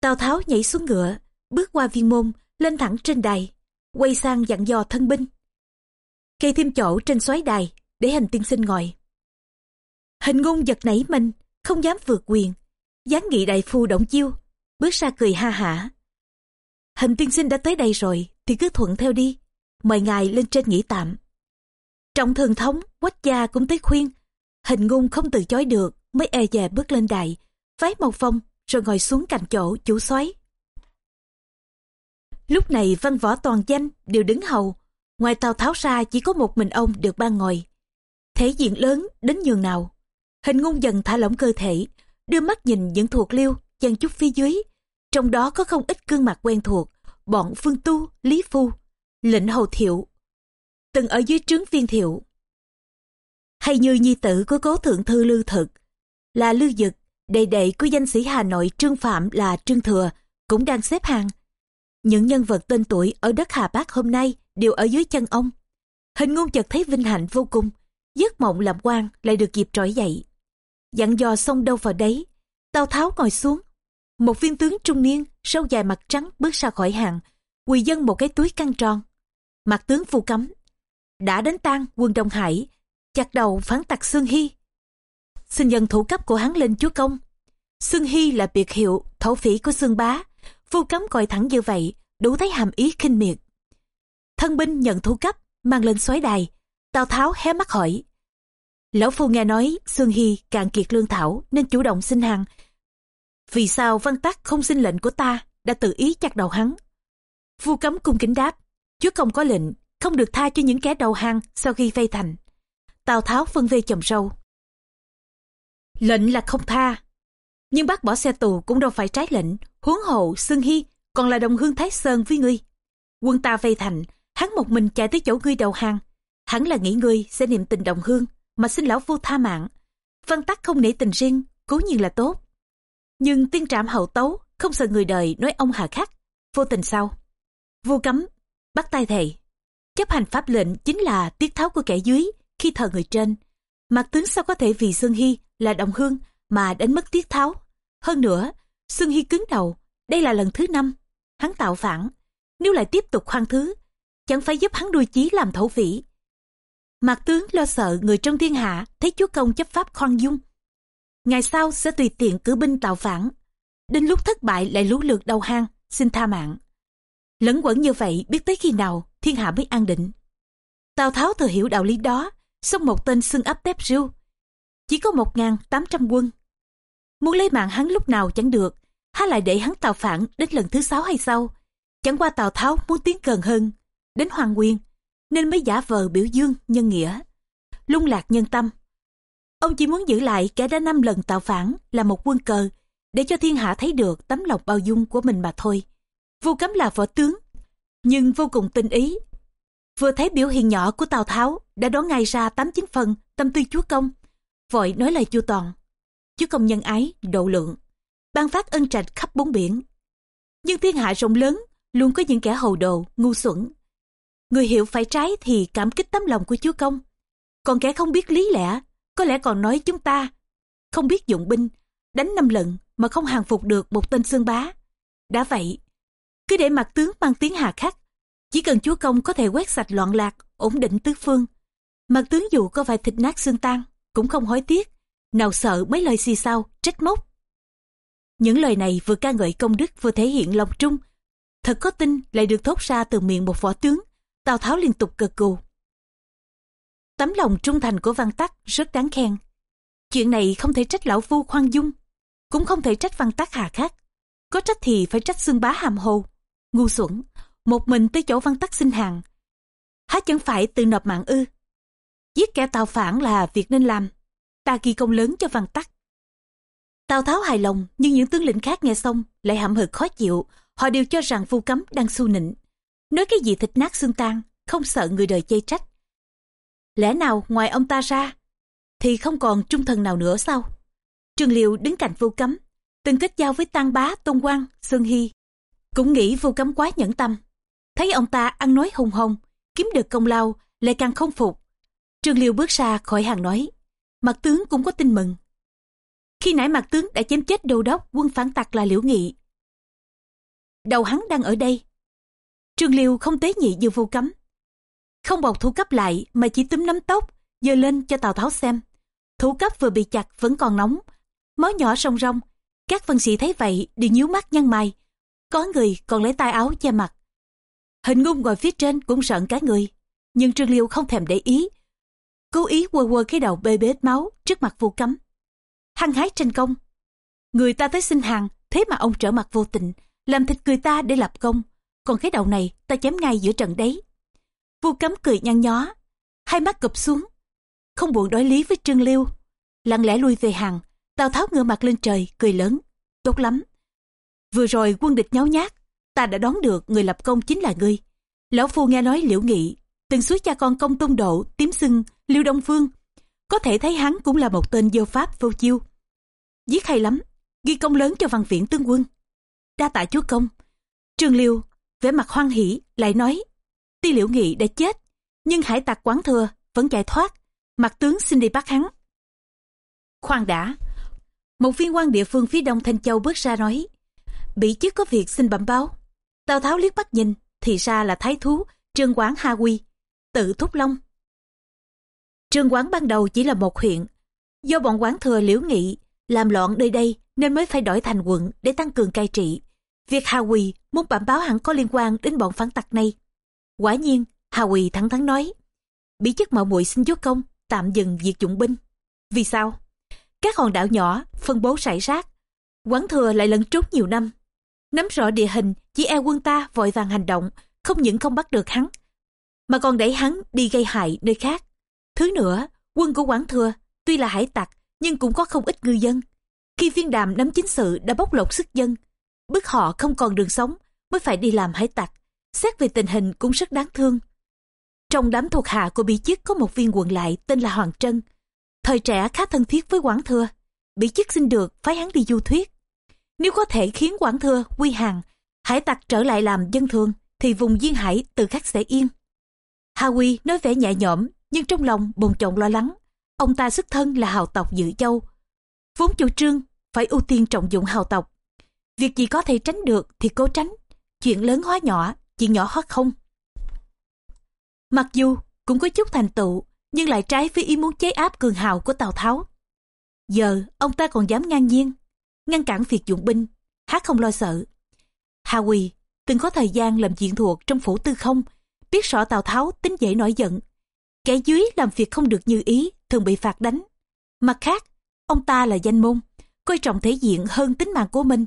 Tào Tháo nhảy xuống ngựa, bước qua viên môn, lên thẳng trên đài, quay sang dặn dò thân binh. Cây thêm chỗ trên xoáy đài, để hành tiên sinh ngồi. Hình ngôn giật nảy mình, không dám vượt quyền. dán nghị đại phu động chiêu, bước ra cười ha hả. Hình tiên sinh đã tới đây rồi, thì cứ thuận theo đi mời ngài lên trên nghỉ tạm. Trọng thường thống, quách gia cũng tới khuyên. Hình ngung không từ chối được, mới e dè bước lên đài, vái một phong, rồi ngồi xuống cạnh chỗ chủ soái. Lúc này văn võ toàn danh đều đứng hầu, ngoài Tào Tháo ra chỉ có một mình ông được ban ngồi. Thể diện lớn đến nhường nào. Hình ngung dần thả lỏng cơ thể, đưa mắt nhìn những thuộc liêu, chăn chút phía dưới. Trong đó có không ít gương mặt quen thuộc, bọn Phương Tu, Lý Phu, lệnh hầu thiệu, từng ở dưới trướng viên thiệu. Hay như nhi tử của cố thượng thư Lưu Thực, là Lưu Dực, đệ đệ của danh sĩ Hà Nội Trương Phạm là Trương Thừa, cũng đang xếp hàng. Những nhân vật tên tuổi ở đất Hà Bắc hôm nay đều ở dưới chân ông. Hình ngôn chợt thấy vinh hạnh vô cùng, giấc mộng làm quan lại được kịp trỗi dậy. Dặn dò xong đâu vào đấy, Tào Tháo ngồi xuống. Một viên tướng trung niên, sâu dài mặt trắng bước ra khỏi hàng, quỳ dân một cái túi căng tròn. Mặt tướng phu cấm, đã đến tang quân Đông Hải, chặt đầu phán tặc Sương Hy. Xin dân thủ cấp của hắn lên chúa công. Sương Hy là biệt hiệu thổ phỉ của Sương Bá, phu cấm coi thẳng như vậy, đủ thấy hàm ý khinh miệt. Thân binh nhận thủ cấp, mang lên xoáy đài, Tào Tháo hé mắt hỏi. Lão phu nghe nói Sương Hy càng kiệt lương thảo nên chủ động xin hàng. Vì sao văn tắc không xin lệnh của ta đã tự ý chặt đầu hắn? Phu cấm cung kính đáp, chúa công có lệnh, không được tha cho những kẻ đầu hàng sau khi vây thành. Tào Tháo phân vây chồng sâu. Lệnh là không tha, nhưng bác bỏ xe tù cũng đâu phải trái lệnh, huống hộ xương Hy còn là đồng hương Thái Sơn với ngươi. Quân ta vây thành, hắn một mình chạy tới chỗ ngươi đầu hàng. Hắn là nghĩ ngươi sẽ niệm tình đồng hương, mà xin lão phu tha mạng. Văn tắc không nể tình riêng, cố nhiên là tốt. Nhưng tiên trạm hậu tấu, không sợ người đời nói ông hà khắc, vô tình sao? Vua cấm, bắt tay thầy. Chấp hành pháp lệnh chính là tiết tháo của kẻ dưới khi thờ người trên. Mặt tướng sao có thể vì Sương Hy là đồng hương mà đánh mất tiết tháo. Hơn nữa, Sương Hy cứng đầu, đây là lần thứ năm. Hắn tạo phản, nếu lại tiếp tục khoan thứ, chẳng phải giúp hắn đuôi chí làm thổ phỉ. Mặt tướng lo sợ người trong thiên hạ thấy chúa công chấp pháp khoan dung. Ngày sau sẽ tùy tiện cử binh tạo phản. Đến lúc thất bại lại lũ lượt đầu hang, xin tha mạng. Lẫn quẩn như vậy biết tới khi nào thiên hạ mới an định. Tào Tháo thừa hiểu đạo lý đó, xong một tên xưng ấp tép riêu. Chỉ có một ngàn tám trăm quân. Muốn lấy mạng hắn lúc nào chẳng được, há lại để hắn tào phản đến lần thứ sáu hay sau. Chẳng qua Tào Tháo muốn tiến gần hơn, đến Hoàng Nguyên, nên mới giả vờ biểu dương nhân nghĩa. Lung lạc nhân tâm. Ông chỉ muốn giữ lại kẻ đã năm lần tạo phản là một quân cờ, để cho thiên hạ thấy được tấm lòng bao dung của mình mà thôi. Vô cấm là võ tướng, nhưng vô cùng tinh ý. Vừa thấy biểu hiện nhỏ của Tào Tháo đã đoán ngay ra tám chín phần tâm tư chúa công, vội nói lời chu toàn. Chúa công nhân ái, độ lượng, ban phát ân trạch khắp bốn biển. Nhưng thiên hạ rộng lớn, luôn có những kẻ hầu đồ, ngu xuẩn. Người hiểu phải trái thì cảm kích tấm lòng của chúa công. Còn kẻ không biết lý lẽ, có lẽ còn nói chúng ta không biết dụng binh, đánh năm lần mà không hàng phục được một tên xương bá. Đã vậy, cứ để mặt tướng mang tiếng hà khắc. Chỉ cần chúa công có thể quét sạch loạn lạc, ổn định tứ phương. Mặt tướng dù có phải thịt nát xương tan, cũng không hối tiếc. Nào sợ mấy lời xì xao trách móc. Những lời này vừa ca ngợi công đức vừa thể hiện lòng trung. Thật có tin lại được thốt ra từ miệng một võ tướng. Tào tháo liên tục cực cù. Tấm lòng trung thành của văn tắc rất đáng khen. Chuyện này không thể trách lão phu khoan dung, cũng không thể trách văn tắc hà khắc. Có trách thì phải trách xương bá hàm hồ ngu xuẩn, một mình tới chỗ văn tắc xin hàng. Há chẳng phải tự nộp mạng ư? Giết kẻ tào phản là việc nên làm. Ta ghi công lớn cho văn tắc. Tào tháo hài lòng, nhưng những tướng lĩnh khác nghe xong lại hậm hực khó chịu. Họ đều cho rằng vu cấm đang xu nịnh. Nói cái gì thịt nát xương tan, không sợ người đời chê trách. Lẽ nào ngoài ông ta ra, thì không còn trung thần nào nữa sao? Trương liêu đứng cạnh vu cấm, từng kết giao với tang bá, tôn quang xuân hy cũng nghĩ vu cấm quá nhẫn tâm. Thấy ông ta ăn nói hùng hồng kiếm được công lao, lại càng không phục. Trương liêu bước ra khỏi hàng nói, mặt tướng cũng có tin mừng. Khi nãy mặt tướng đã chém chết đô đốc, quân phản tặc là liễu nghị. Đầu hắn đang ở đây. Trương liêu không tế nhị như vô cấm. Không bọc thủ cấp lại, mà chỉ túm nắm tóc, giơ lên cho tào tháo xem. Thủ cấp vừa bị chặt vẫn còn nóng, máu nhỏ sông rong. Các văn sĩ thấy vậy, đều nhíu mắt nhăn mày có người còn lấy tay áo che mặt Hình ngung ngồi phía trên cũng sợn cả người. Nhưng Trương Liêu không thèm để ý. Cố ý quơ quơ cái đầu bê bết máu trước mặt vô cấm. Hăng hái tranh công. Người ta tới xin hàng, thế mà ông trở mặt vô tình, làm thịt người ta để lập công. Còn cái đầu này ta chém ngay giữa trận đấy. Vô cấm cười nhăn nhó, hai mắt cụp xuống. Không buồn đối lý với Trương Liêu. Lặng lẽ lui về hàng, Tào Tháo ngửa mặt lên trời, cười lớn. Tốt lắm. Vừa rồi quân địch nháo nhác, ta đã đoán được người lập công chính là ngươi. Lão Phu nghe nói liễu nghị, từng suối cha con công tôn độ, tím xưng, liêu đông phương. Có thể thấy hắn cũng là một tên vô pháp vô chiêu. Giết hay lắm, ghi công lớn cho văn viện tướng quân. Đa tạ chúa công. Trương Liêu, vẻ mặt hoan hỉ, lại nói, tuy liễu nghị đã chết, nhưng hải tặc quán thừa vẫn chạy thoát. Mặt tướng xin đi bắt hắn. Khoan đã, một viên quan địa phương phía đông Thanh Châu bước ra nói, bị chức có việc xin bẩm báo. Tào Tháo liếc mắt nhìn, thì ra là thái thú, trương quán Ha Quy, tự Thúc Long. Trương quán ban đầu chỉ là một huyện, do bọn quán thừa liễu nghị, làm loạn nơi đây nên mới phải đổi thành quận để tăng cường cai trị. Việc Hà Quỳ muốn bẩm báo hẳn có liên quan đến bọn phản tặc này. Quả nhiên, Hà Quỳ thẳng thắn nói, bí chức mạo muội xin chúa công, tạm dừng việc dụng binh. Vì sao? Các hòn đảo nhỏ, phân bố rải rác. Quán thừa lại lẫn trốn nhiều năm. Nắm rõ địa hình, chỉ e quân ta vội vàng hành động, không những không bắt được hắn, mà còn đẩy hắn đi gây hại nơi khác. Thứ nữa, quân của Quảng thừa, tuy là hải tặc, nhưng cũng có không ít ngư dân. Khi viên đàm nắm chính sự đã bóc lột sức dân, bức họ không còn đường sống, mới phải đi làm hải tặc. Xét về tình hình cũng rất đáng thương. Trong đám thuộc hạ của bị chức có một viên quận lại tên là Hoàng Trân, Thời trẻ khá thân thiết với Quảng Thừa, bị chức xin được phái hắn đi du thuyết. Nếu có thể khiến Quảng Thừa quy hàng, hải tặc trở lại làm dân thường, thì vùng duyên hải từ khắc sẽ yên. Hà Quy nói vẻ nhẹ nhõm, nhưng trong lòng bồn chồn lo lắng. Ông ta xuất thân là hào tộc Dự Châu. Vốn chủ trương phải ưu tiên trọng dụng hào tộc. Việc gì có thể tránh được thì cố tránh. Chuyện lớn hóa nhỏ, chuyện nhỏ hóa không. Mặc dù cũng có chút thành tựu, nhưng lại trái với ý muốn chế áp cường hào của Tào Tháo. Giờ, ông ta còn dám ngang nhiên, ngăn cản việc dụng binh, hát không lo sợ. Hà Quỳ từng có thời gian làm diện thuộc trong phủ tư không, biết rõ Tào Tháo tính dễ nổi giận. Kẻ dưới làm việc không được như ý, thường bị phạt đánh. Mặt khác, ông ta là danh môn, coi trọng thể diện hơn tính mạng của mình.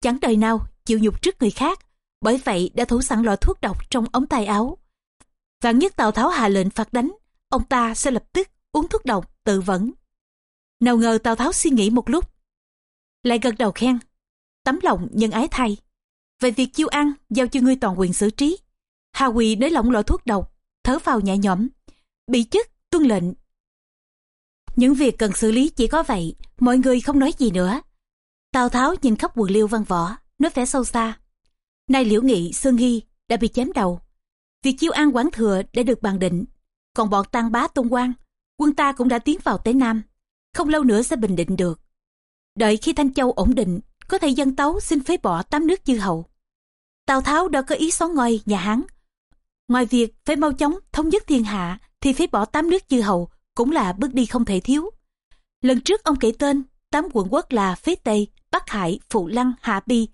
Chẳng đời nào chịu nhục trước người khác, bởi vậy đã thủ sẵn loại thuốc độc trong ống tay áo. Vạn nhất Tào Tháo hạ lệnh phạt đánh, ông ta sẽ lập tức uống thuốc độc tự vẫn. Nào ngờ Tào Tháo suy nghĩ một lúc, lại gật đầu khen, tấm lòng nhân ái thay. Về việc chiêu ăn, giao cho ngươi toàn quyền xử trí. Hà Quỳ nới lỏng lọ thuốc độc, thở vào nhẹ nhõm, bị chức, tuân lệnh. Những việc cần xử lý chỉ có vậy, mọi người không nói gì nữa. Tào Tháo nhìn khắp quần liêu văn võ, nói vẻ sâu xa. Nay Liễu Nghị, Sơn Hy đã bị chém đầu. Việc chiêu an quán thừa đã được bàn định, còn bọn tang bá tôn quang quân ta cũng đã tiến vào tế nam không lâu nữa sẽ bình định được đợi khi thanh châu ổn định có thể dân tấu xin phế bỏ tám nước chư hầu. Tào tháo đã có ý xóa ngôi nhà hán. Ngoài việc phải mau chóng thống nhất thiên hạ thì phế bỏ tám nước chư hầu cũng là bước đi không thể thiếu. Lần trước ông kể tên tám quận quốc là phế tây bắc hải phụ lăng hạ bi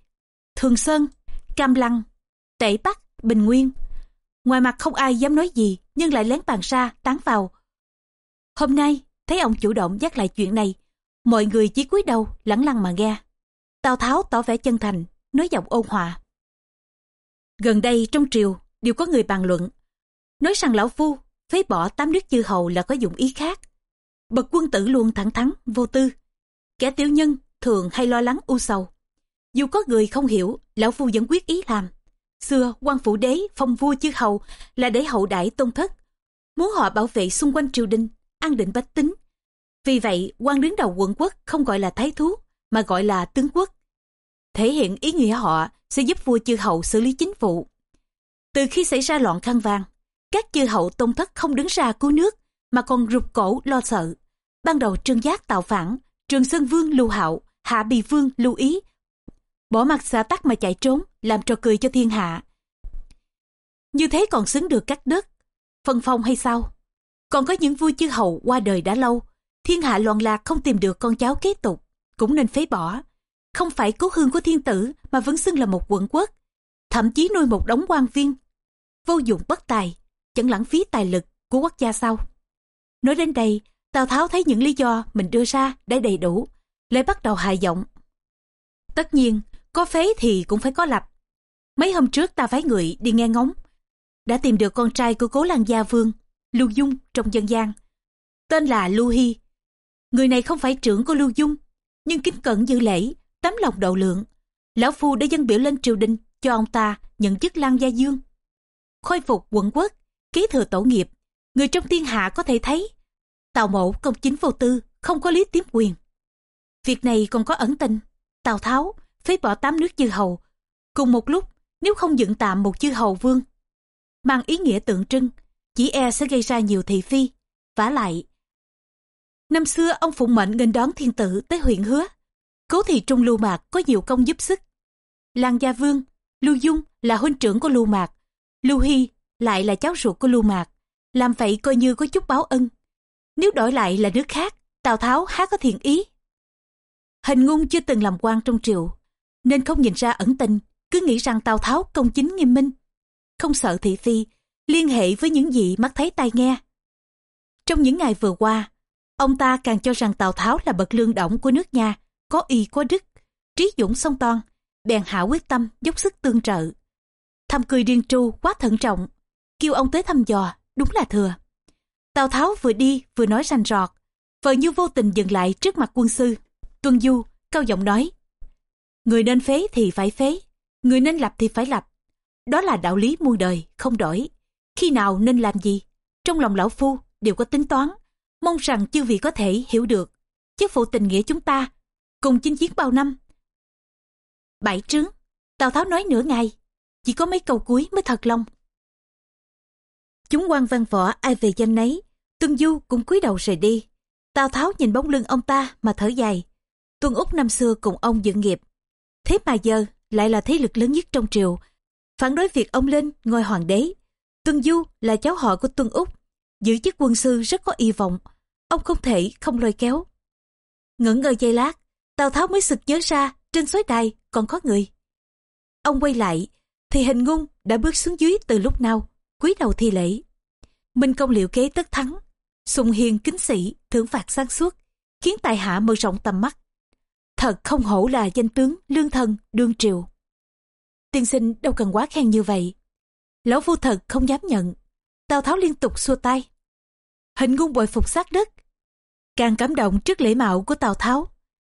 thường sơn cam lăng tể bắc bình nguyên. Ngoài mặt không ai dám nói gì, nhưng lại lén bàn ra, tán vào. Hôm nay, thấy ông chủ động nhắc lại chuyện này, mọi người chỉ cúi đầu, lẳng lặng mà nghe. Tào Tháo tỏ vẻ chân thành, nói giọng ôn hòa. Gần đây trong triều, đều có người bàn luận. Nói rằng lão phu, phế bỏ tám nước chư hầu là có dụng ý khác. Bậc quân tử luôn thẳng thắn, vô tư. Kẻ tiểu nhân thường hay lo lắng u sầu. Dù có người không hiểu, lão phu vẫn quyết ý làm. Xưa, quan phủ đế, phong vua chư hầu là để hậu đãi tôn thất. Muốn họ bảo vệ xung quanh triều đình, an định bách tính. Vì vậy, quan đứng đầu quận quốc không gọi là thái thú, mà gọi là tướng quốc. Thể hiện ý nghĩa họ sẽ giúp vua chư hậu xử lý chính vụ. Từ khi xảy ra loạn khăn vàng, các chư hậu tôn thất không đứng ra cứu nước, mà còn rụt cổ lo sợ. Ban đầu trương giác tạo phản, trường sơn vương lưu hạo, hạ bì vương lưu ý bỏ mặt xã tắc mà chạy trốn, làm trò cười cho thiên hạ. Như thế còn xứng được cắt đất, phân phong hay sao? Còn có những vua chư hậu qua đời đã lâu, thiên hạ loạn lạc không tìm được con cháu kế tục, cũng nên phế bỏ. Không phải cố hương của thiên tử mà vẫn xưng là một quận quốc. thậm chí nuôi một đống quan viên. Vô dụng bất tài, chẳng lãng phí tài lực của quốc gia sau. Nói đến đây, Tào Tháo thấy những lý do mình đưa ra đã đầy đủ, lại bắt đầu hài giọng. Tất nhiên, có phế thì cũng phải có lập. Mấy hôm trước ta phái người đi nghe ngóng, đã tìm được con trai của cố Lan Gia Vương, Lưu Dung trong dân gian. Tên là Lưu Hy. Người này không phải trưởng của Lưu Dung, nhưng kính cẩn dự lễ, tấm lòng độ lượng. Lão Phu đã dân biểu lên triều đình cho ông ta nhận chức lang Gia Dương. Khôi phục quận quốc, ký thừa tổ nghiệp, người trong thiên hạ có thể thấy Tào mẫu công chính vô tư, không có lý tiếm quyền. Việc này còn có ẩn tình. Tào Tháo phế bỏ tám nước chư hầu. Cùng một lúc, nếu không dựng tạm một chư hầu vương, mang ý nghĩa tượng trưng, chỉ e sẽ gây ra nhiều thị phi. vả lại, năm xưa ông phụng mệnh nghênh đón thiên tử tới huyện hứa. Cố thị trung lưu mạc có nhiều công giúp sức. Lan Gia Vương, Lưu Dung là huynh trưởng của lưu mạc. Lưu Hy lại là cháu ruột của lưu mạc. Làm vậy coi như có chút báo ân. Nếu đổi lại là nước khác, Tào Tháo há có thiện ý. Hình ngung chưa từng làm quan trong triều, nên không nhìn ra ẩn tình, cứ nghĩ rằng Tào Tháo công chính nghiêm minh. Không sợ thị phi, liên hệ với những gì mắt thấy tai nghe. Trong những ngày vừa qua, ông ta càng cho rằng Tào Tháo là bậc lương động của nước nhà, có y có đức, trí dũng song toan, bèn hạ quyết tâm dốc sức tương trợ. Thăm cười điên tru quá thận trọng, kêu ông tới thăm dò, đúng là thừa. Tào Tháo vừa đi vừa nói rành rọt, vợ như vô tình dừng lại trước mặt quân sư. Tuân Du, cao giọng nói. Người nên phế thì phải phế, người nên lập thì phải lập. Đó là đạo lý muôn đời, không đổi. Khi nào nên làm gì? Trong lòng lão phu đều có tính toán, mong rằng chư vị có thể hiểu được. chức phụ tình nghĩa chúng ta, cùng chinh chiến bao năm. Bảy trướng, Tào Tháo nói nửa ngày, chỉ có mấy câu cuối mới thật lòng. Chúng quan văn võ ai về danh nấy, Tuân Du cũng cúi đầu rời đi. Tào Tháo nhìn bóng lưng ông ta mà thở dài. Tuân Úc năm xưa cùng ông dựng nghiệp. Thế mà giờ lại là thế lực lớn nhất trong triều. Phản đối việc ông lên ngôi hoàng đế. Tuân Du là cháu họ của Tuân Úc. Giữ chức quân sư rất có y vọng. Ông không thể không lôi kéo. Ngẩn ngơ giây lát, Tào Tháo mới sực nhớ ra trên suối đài còn có người. Ông quay lại, thì hình ngung đã bước xuống dưới từ lúc nào, cúi đầu thi lễ. Minh công liệu kế tất thắng, sùng hiền kính sĩ, thưởng phạt sáng suốt, khiến tài hạ mở rộng tầm mắt. Thật không hổ là danh tướng, lương thần, đương triều. Tiên sinh đâu cần quá khen như vậy. Lão phu thật không dám nhận. Tào Tháo liên tục xua tay. Hình ngung bội phục sát đất. Càng cảm động trước lễ mạo của Tào Tháo.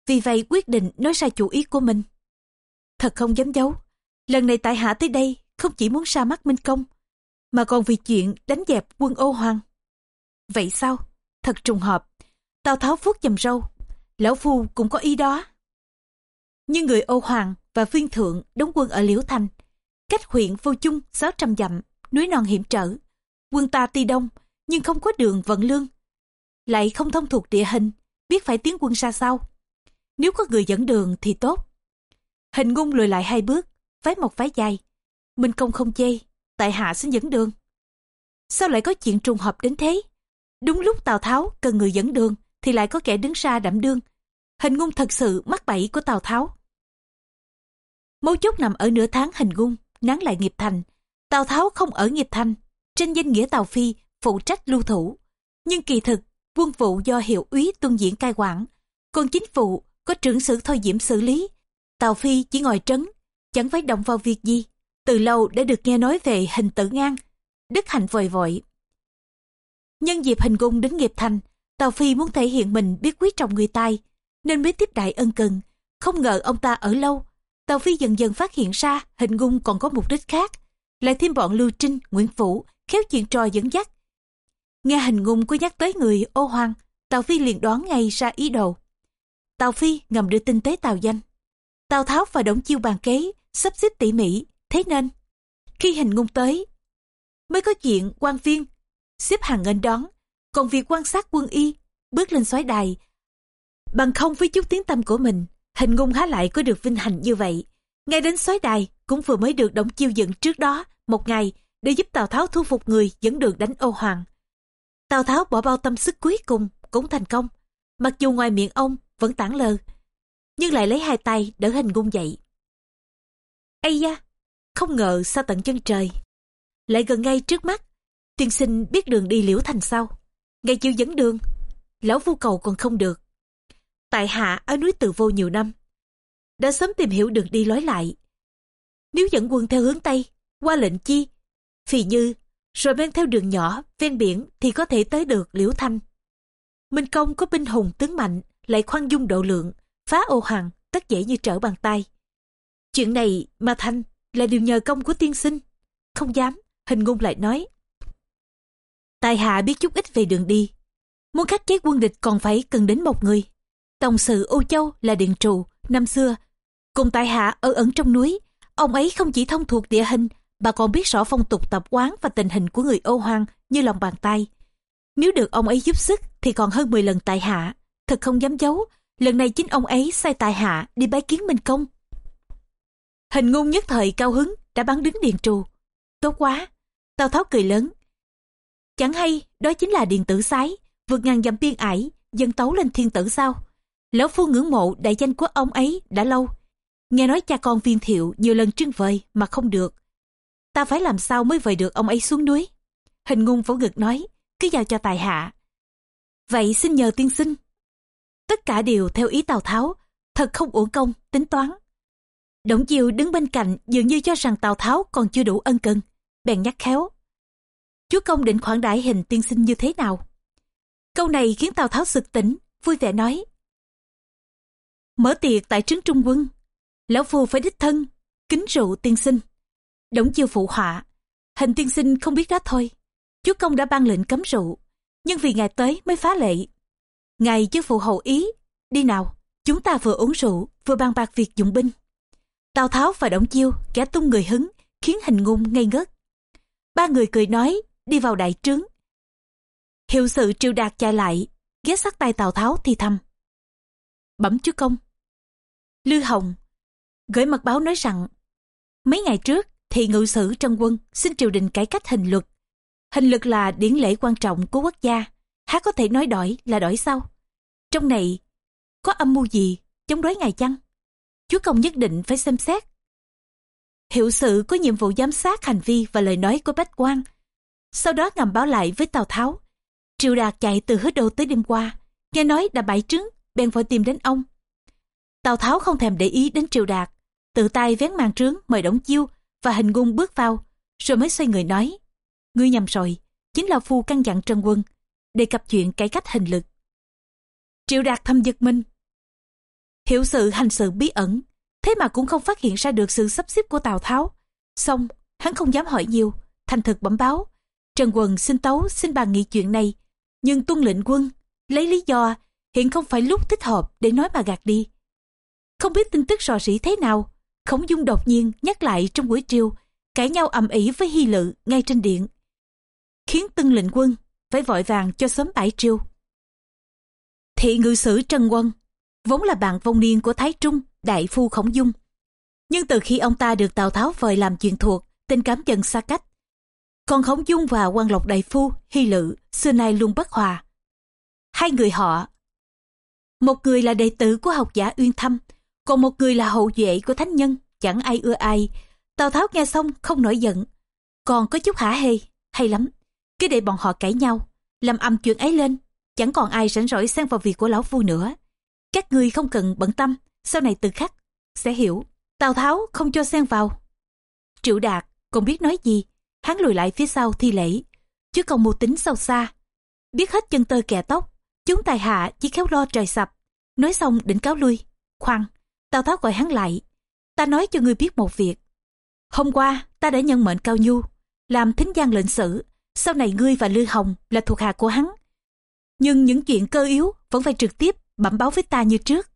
Vì vậy quyết định nói ra chủ ý của mình. Thật không dám giấu. Lần này tại hạ tới đây không chỉ muốn ra mắt Minh Công, mà còn vì chuyện đánh dẹp quân ô hoàng. Vậy sao? Thật trùng hợp. Tào Tháo vuốt chầm râu. Lão Phu cũng có ý đó. Nhưng người Âu hoàng và viên thượng đóng quân ở Liễu Thành, cách huyện vô chung 600 dặm, núi non hiểm trở. Quân ta ti đông, nhưng không có đường vận lương. Lại không thông thuộc địa hình, biết phải tiến quân ra sao. Nếu có người dẫn đường thì tốt. Hình ngung lùi lại hai bước, vái một vái dài. Minh công không chê, tại hạ xin dẫn đường. Sao lại có chuyện trùng hợp đến thế? Đúng lúc Tào Tháo cần người dẫn đường thì lại có kẻ đứng ra đảm đương. Hình ngung thật sự mắc bẫy của Tào Tháo. Mấu chốt nằm ở nửa tháng hình ngung, nán lại nghiệp thành. Tào Tháo không ở nghiệp thành, trên danh nghĩa tàu Phi phụ trách lưu thủ. Nhưng kỳ thực, quân vụ do hiệu úy tuân diễn cai quản, còn chính vụ có trưởng sử thôi diễm xử lý. tàu Phi chỉ ngồi trấn, chẳng phải động vào việc gì từ lâu đã được nghe nói về hình tử ngang, đức hạnh vội vội. Nhân dịp hình cung đến nghiệp thành, tàu Phi muốn thể hiện mình biết quý trọng người tài, nên mới tiếp đại ân cần. Không ngờ ông ta ở lâu, tàu Phi dần dần phát hiện ra hình cung còn có mục đích khác, lại thêm bọn Lưu Trinh, Nguyễn Phủ, khéo chuyện trò dẫn dắt. Nghe hình ngung có nhắc tới người ô hoàng, Tào Phi liền đoán ngay ra ý đồ. Tào Phi ngầm đưa tin tới Tào Danh. Tào Tháo và Đổng Chiêu bàn kế, sắp xếp tỉ mỉ, Thế nên, khi hình ngung tới, mới có chuyện quan viên xếp hàng nghênh đón, còn việc quan sát quân y bước lên xoáy đài. Bằng không với chút tiếng tâm của mình, hình ngung há lại có được vinh hạnh như vậy. Ngay đến soái đài cũng vừa mới được đóng chiêu dựng trước đó một ngày để giúp Tào Tháo thu phục người dẫn đường đánh Âu Hoàng. Tào Tháo bỏ bao tâm sức cuối cùng cũng thành công. Mặc dù ngoài miệng ông vẫn tản lờ, nhưng lại lấy hai tay đỡ hình ngung dậy. Ây da, không ngờ xa tận chân trời. Lại gần ngay trước mắt, tiên sinh biết đường đi liễu thành sau. Ngay chiêu dẫn đường, lão vu cầu còn không được. Tại hạ ở núi Từ Vô nhiều năm, đã sớm tìm hiểu đường đi lối lại. Nếu dẫn quân theo hướng Tây, qua lệnh chi, phì như, rồi men theo đường nhỏ, ven biển thì có thể tới được liễu thanh. Minh Công có binh hùng tướng mạnh, lại khoan dung độ lượng, phá ô hằng tất dễ như trở bàn tay. Chuyện này mà Thanh là điều nhờ công của tiên sinh. Không dám, hình ngôn lại nói. Tài hạ biết chút ít về đường đi. Muốn khắc chế quân địch còn phải cần đến một người. Tổng sự Âu Châu là Điện Trù, năm xưa. Cùng tài hạ ở ẩn trong núi, ông ấy không chỉ thông thuộc địa hình mà còn biết rõ phong tục tập quán và tình hình của người ô Hoang như lòng bàn tay. Nếu được ông ấy giúp sức thì còn hơn 10 lần tại hạ. Thật không dám giấu, lần này chính ông ấy sai tại hạ đi bái kiến Minh Công. Hình ngôn nhất thời cao hứng đã bắn đứng điền trù. Tốt quá, Tào Tháo cười lớn. Chẳng hay đó chính là điện tử sái, vượt ngàn dặm biên ải, dân tấu lên thiên tử sao? Lão phu ngưỡng mộ đại danh của ông ấy đã lâu. Nghe nói cha con viên thiệu nhiều lần trưng vời mà không được. Ta phải làm sao mới vời được ông ấy xuống núi? Hình ngung vỗ ngực nói, cứ giao cho tài hạ. Vậy xin nhờ tiên sinh. Tất cả đều theo ý Tào Tháo, thật không uổng công, tính toán. Đổng Diêu đứng bên cạnh dường như cho rằng Tào Tháo còn chưa đủ ân cần, bèn nhắc khéo. Chúa công định khoản đãi hình tiên sinh như thế nào? Câu này khiến Tào Tháo sực tỉnh, vui vẻ nói. Mở tiệc tại trướng trung quân, lão phu phải đích thân, kính rượu tiên sinh. Đổng Chiêu phụ họa, hình tiên sinh không biết đó thôi. Chúa công đã ban lệnh cấm rượu, nhưng vì ngài tới mới phá lệ. Ngài chứ phụ hậu ý, đi nào, chúng ta vừa uống rượu, vừa bàn bạc việc dụng binh. Tào Tháo và Đổng Chiêu kẻ tung người hứng, khiến hình ngôn ngây ngất. Ba người cười nói, đi vào đại trướng. Hiệu sự triều đạt chạy lại, ghé sát tay Tào Tháo thì thầm. Bẩm chúa công. Lư Hồng gửi mật báo nói rằng mấy ngày trước thì ngự sử trong quân xin triều đình cải cách hình luật. Hình luật là điển lễ quan trọng của quốc gia, há có thể nói đổi là đổi sau Trong này có âm mưu gì chống đối ngài chăng? chúa công nhất định phải xem xét. Hiệu sự có nhiệm vụ giám sát hành vi và lời nói của Bách quan Sau đó ngầm báo lại với Tào Tháo. Triệu Đạt chạy từ hứa đô tới đêm qua, nghe nói đã bại trứng, bèn vội tìm đến ông. Tào Tháo không thèm để ý đến Triệu Đạt, tự tay vén màn trướng mời Đổng Chiêu và hình ngung bước vào, rồi mới xoay người nói. Ngươi nhầm rồi, chính là phu căn dặn Trần Quân, đề cập chuyện cải cách hình lực. Triệu Đạt thâm giật mình, Hiểu sự hành sự bí ẩn, thế mà cũng không phát hiện ra được sự sắp xếp của Tào Tháo. Xong, hắn không dám hỏi nhiều, thành thực bẩm báo. Trần Quần xin tấu xin bàn nghị chuyện này, nhưng tuân lệnh quân, lấy lý do hiện không phải lúc thích hợp để nói mà gạt đi. Không biết tin tức rò rỉ thế nào, Khổng Dung đột nhiên nhắc lại trong buổi triều, cãi nhau ầm ĩ với Hy Lự ngay trên điện. Khiến tân lệnh quân phải vội vàng cho sớm bãi triều. Thị ngự sử Trần Quân vốn là bạn vong niên của Thái Trung, đại phu Khổng Dung. Nhưng từ khi ông ta được Tào Tháo vời làm chuyện thuộc, tình cảm dần xa cách. Còn Khổng Dung và quan Lộc Đại Phu, Hy Lự, xưa nay luôn bất hòa. Hai người họ, một người là đệ tử của học giả Uyên Thâm, còn một người là hậu duệ của thánh nhân, chẳng ai ưa ai. Tào Tháo nghe xong không nổi giận, còn có chút hả hê, hay lắm. Cứ để bọn họ cãi nhau, làm âm chuyện ấy lên, chẳng còn ai rảnh rỗi xen vào việc của lão phu nữa. Các ngươi không cần bận tâm, sau này từ khắc, sẽ hiểu. Tào Tháo không cho xen vào. Triệu Đạt còn biết nói gì, hắn lùi lại phía sau thi lễ, chứ còn mưu tính sâu xa. Biết hết chân tơ kẻ tóc, chúng tài hạ chỉ khéo lo trời sập. Nói xong định cáo lui. Khoan, Tào Tháo gọi hắn lại. Ta nói cho ngươi biết một việc. Hôm qua, ta đã nhân mệnh Cao Nhu, làm thính gian lệnh sử. Sau này ngươi và Lư Hồng là thuộc hạ của hắn. Nhưng những chuyện cơ yếu vẫn phải trực tiếp bẩm báo với ta như trước.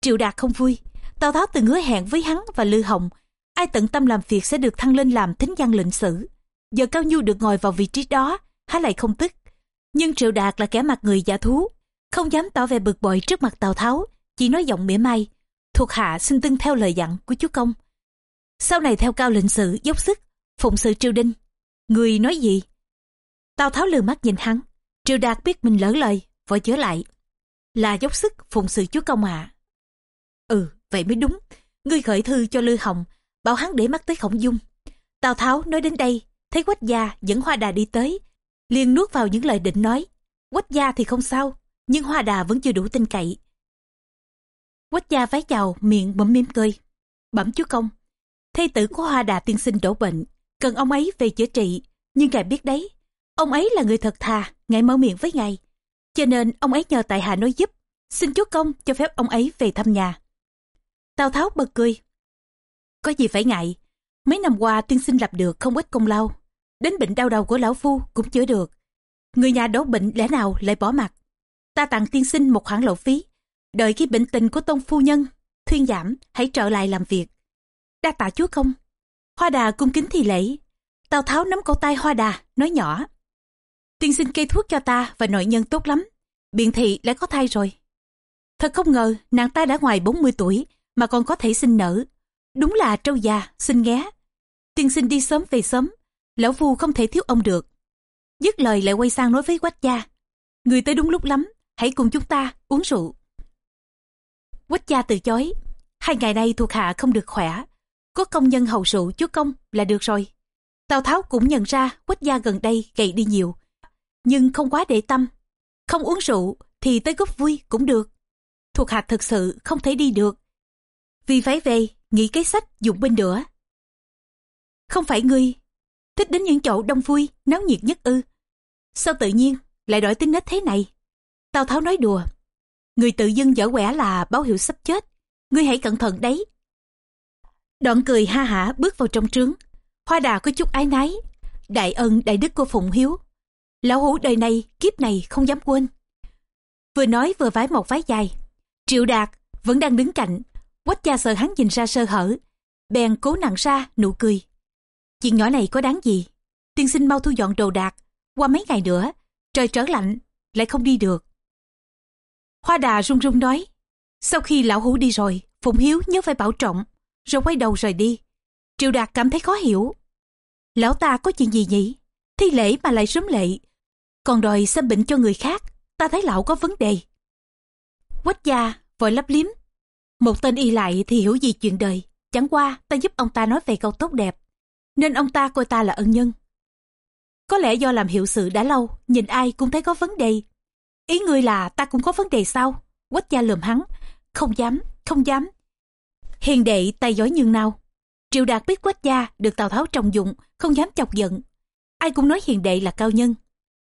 Triệu Đạt không vui, Tào Tháo từng hứa hẹn với hắn và Lư Hồng, ai tận tâm làm việc sẽ được thăng lên làm thính giang lệnh sử. Giờ Cao Nhu được ngồi vào vị trí đó, há lại không tức. Nhưng Triệu Đạt là kẻ mặt người giả thú, không dám tỏ vẻ bực bội trước mặt Tào Tháo, chỉ nói giọng mỉa mai, thuộc hạ xin tuân theo lời dặn của chúa công. Sau này theo cao lệnh sự dốc sức, phụng sự triều đình Người nói gì? Tào Tháo lừa mắt nhìn hắn, triều Đạt biết mình lỡ lời, vội chữa lại là dốc sức phụng sự chúa công ạ. Ừ, vậy mới đúng. Ngươi khởi thư cho Lư Hồng, bảo hắn để mắt tới khổng dung. Tào Tháo nói đến đây, thấy quách gia dẫn hoa đà đi tới, liền nuốt vào những lời định nói. Quách gia thì không sao, nhưng hoa đà vẫn chưa đủ tin cậy. Quách gia vái chào, miệng bấm miếm cười. Bẩm chúa công, thê tử của hoa đà tiên sinh đổ bệnh, cần ông ấy về chữa trị, nhưng ngài biết đấy, ông ấy là người thật thà, ngài mở miệng với ngài. Cho nên ông ấy nhờ tại hạ nói giúp, xin chúa công cho phép ông ấy về thăm nhà. Tào Tháo bật cười. Có gì phải ngại, mấy năm qua tiên sinh lập được không ít công lao, đến bệnh đau đầu của lão phu cũng chữa được. Người nhà đổ bệnh lẽ nào lại bỏ mặt. Ta tặng tiên sinh một khoản lộ phí, đợi khi bệnh tình của tôn phu nhân thuyên giảm, hãy trở lại làm việc. Đa tạ chúa công. Hoa đà cung kính thì lễ. Tào Tháo nắm cổ tay Hoa đà, nói nhỏ. Tiên sinh cây thuốc cho ta và nội nhân tốt lắm. Biện thị lại có thai rồi. Thật không ngờ nàng ta đã ngoài 40 tuổi mà còn có thể sinh nở. Đúng là trâu già, xin nghé. Tiên sinh đi sớm về sớm, lão phu không thể thiếu ông được. Dứt lời lại quay sang nói với quách gia. Người tới đúng lúc lắm, hãy cùng chúng ta uống rượu. Quách gia từ chối. Hai ngày nay thuộc hạ không được khỏe. Có công nhân hầu rượu chúa công là được rồi. Tào Tháo cũng nhận ra quách gia gần đây gầy đi nhiều. Nhưng không quá để tâm. Không uống rượu thì tới góp vui cũng được. Thuộc hạ thực sự không thể đi được. Vì phải về, nghĩ cái sách dụng binh nữa. Không phải ngươi, thích đến những chỗ đông vui, náo nhiệt nhất ư. Sao tự nhiên lại đổi tính nết thế này? Tào Tháo nói đùa. Người tự dưng dở quẻ là báo hiệu sắp chết. Ngươi hãy cẩn thận đấy. Đoạn cười ha hả bước vào trong trướng. Hoa đà có chút ái nái. Đại ân đại đức của Phụng Hiếu. Lão hủ đời này, kiếp này không dám quên. Vừa nói vừa vái một vái dài. Triệu Đạt vẫn đang đứng cạnh. Quách cha sợ hắn nhìn ra sơ hở. Bèn cố nặng ra, nụ cười. Chuyện nhỏ này có đáng gì? Tiên sinh mau thu dọn đồ đạc. Qua mấy ngày nữa, trời trở lạnh, lại không đi được. Hoa đà run run nói. Sau khi lão hủ đi rồi, Phụng Hiếu nhớ phải bảo trọng, rồi quay đầu rời đi. Triệu Đạt cảm thấy khó hiểu. Lão ta có chuyện gì nhỉ? Thi lễ mà lại sớm lệ. Còn đòi xem bệnh cho người khác, ta thấy lão có vấn đề. Quách gia vội lấp liếm. Một tên y lại thì hiểu gì chuyện đời. Chẳng qua ta giúp ông ta nói về câu tốt đẹp. Nên ông ta coi ta là ân nhân. Có lẽ do làm hiệu sự đã lâu, nhìn ai cũng thấy có vấn đề. Ý ngươi là ta cũng có vấn đề sao? Quách gia lườm hắn. Không dám, không dám. Hiền đệ tay giỏi nhưng nào. Triệu Đạt biết quách gia được Tào Tháo trọng dụng, không dám chọc giận. Ai cũng nói hiền đệ là cao nhân.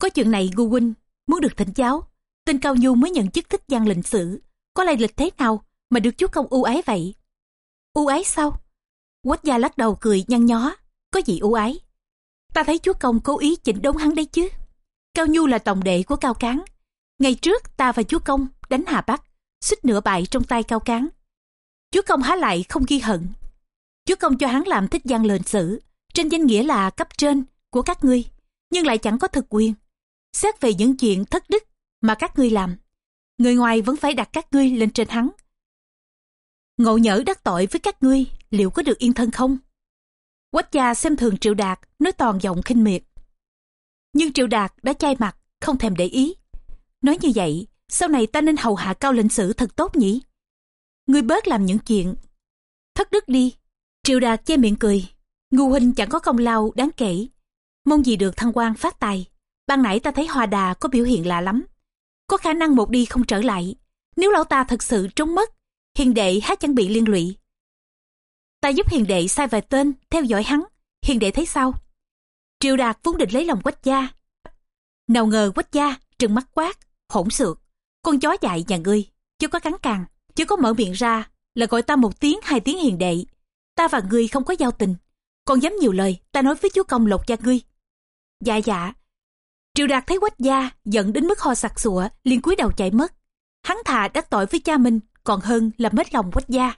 Có chuyện này Gu huynh muốn được thỉnh giáo. Tên Cao Nhu mới nhận chức thích gian lệnh sử. Có lai lịch thế nào mà được chúa công ưu ái vậy? Ưu ái sao? Quách gia lắc đầu cười nhăn nhó. Có gì ưu ái? Ta thấy chúa công cố ý chỉnh đốn hắn đấy chứ. Cao Nhu là tổng đệ của Cao Cán. Ngày trước ta và chúa công đánh Hà Bắc, xích nửa bại trong tay Cao Cán. Chúa công há lại không ghi hận. Chúa công cho hắn làm thích gian lệnh sử, trên danh nghĩa là cấp trên của các ngươi, nhưng lại chẳng có thực quyền. Xét về những chuyện thất đức mà các ngươi làm, người ngoài vẫn phải đặt các ngươi lên trên hắn. Ngộ nhỡ đắc tội với các ngươi, liệu có được yên thân không? Quách gia xem thường Triệu Đạt, nói toàn giọng khinh miệt. Nhưng Triệu Đạt đã chai mặt, không thèm để ý. Nói như vậy, sau này ta nên hầu hạ cao lệnh sử thật tốt nhỉ? Ngươi bớt làm những chuyện. Thất đức đi. Triệu Đạt che miệng cười. Ngu huynh chẳng có công lao đáng kể. Mong gì được thăng quan phát tài. Ban nãy ta thấy hòa Đà có biểu hiện lạ lắm. Có khả năng một đi không trở lại. Nếu lão ta thật sự trốn mất, hiền đệ hát chẳng bị liên lụy. Ta giúp hiền đệ sai vài tên, theo dõi hắn. Hiền đệ thấy sao? Triệu Đạt vốn định lấy lòng quách gia. Nào ngờ quách gia, trừng mắt quát, hỗn xược. Con chó dại nhà ngươi, chưa có cắn càng, chưa có mở miệng ra, là gọi ta một tiếng hai tiếng hiền đệ. Ta và ngươi không có giao tình. Còn dám nhiều lời, ta nói với chúa công lộc gia ngươi. Dạ dạ, Triệu Đạt thấy quách gia giận đến mức ho sặc sụa, liền cúi đầu chạy mất. Hắn thà đắc tội với cha mình, còn hơn là mất lòng quách gia.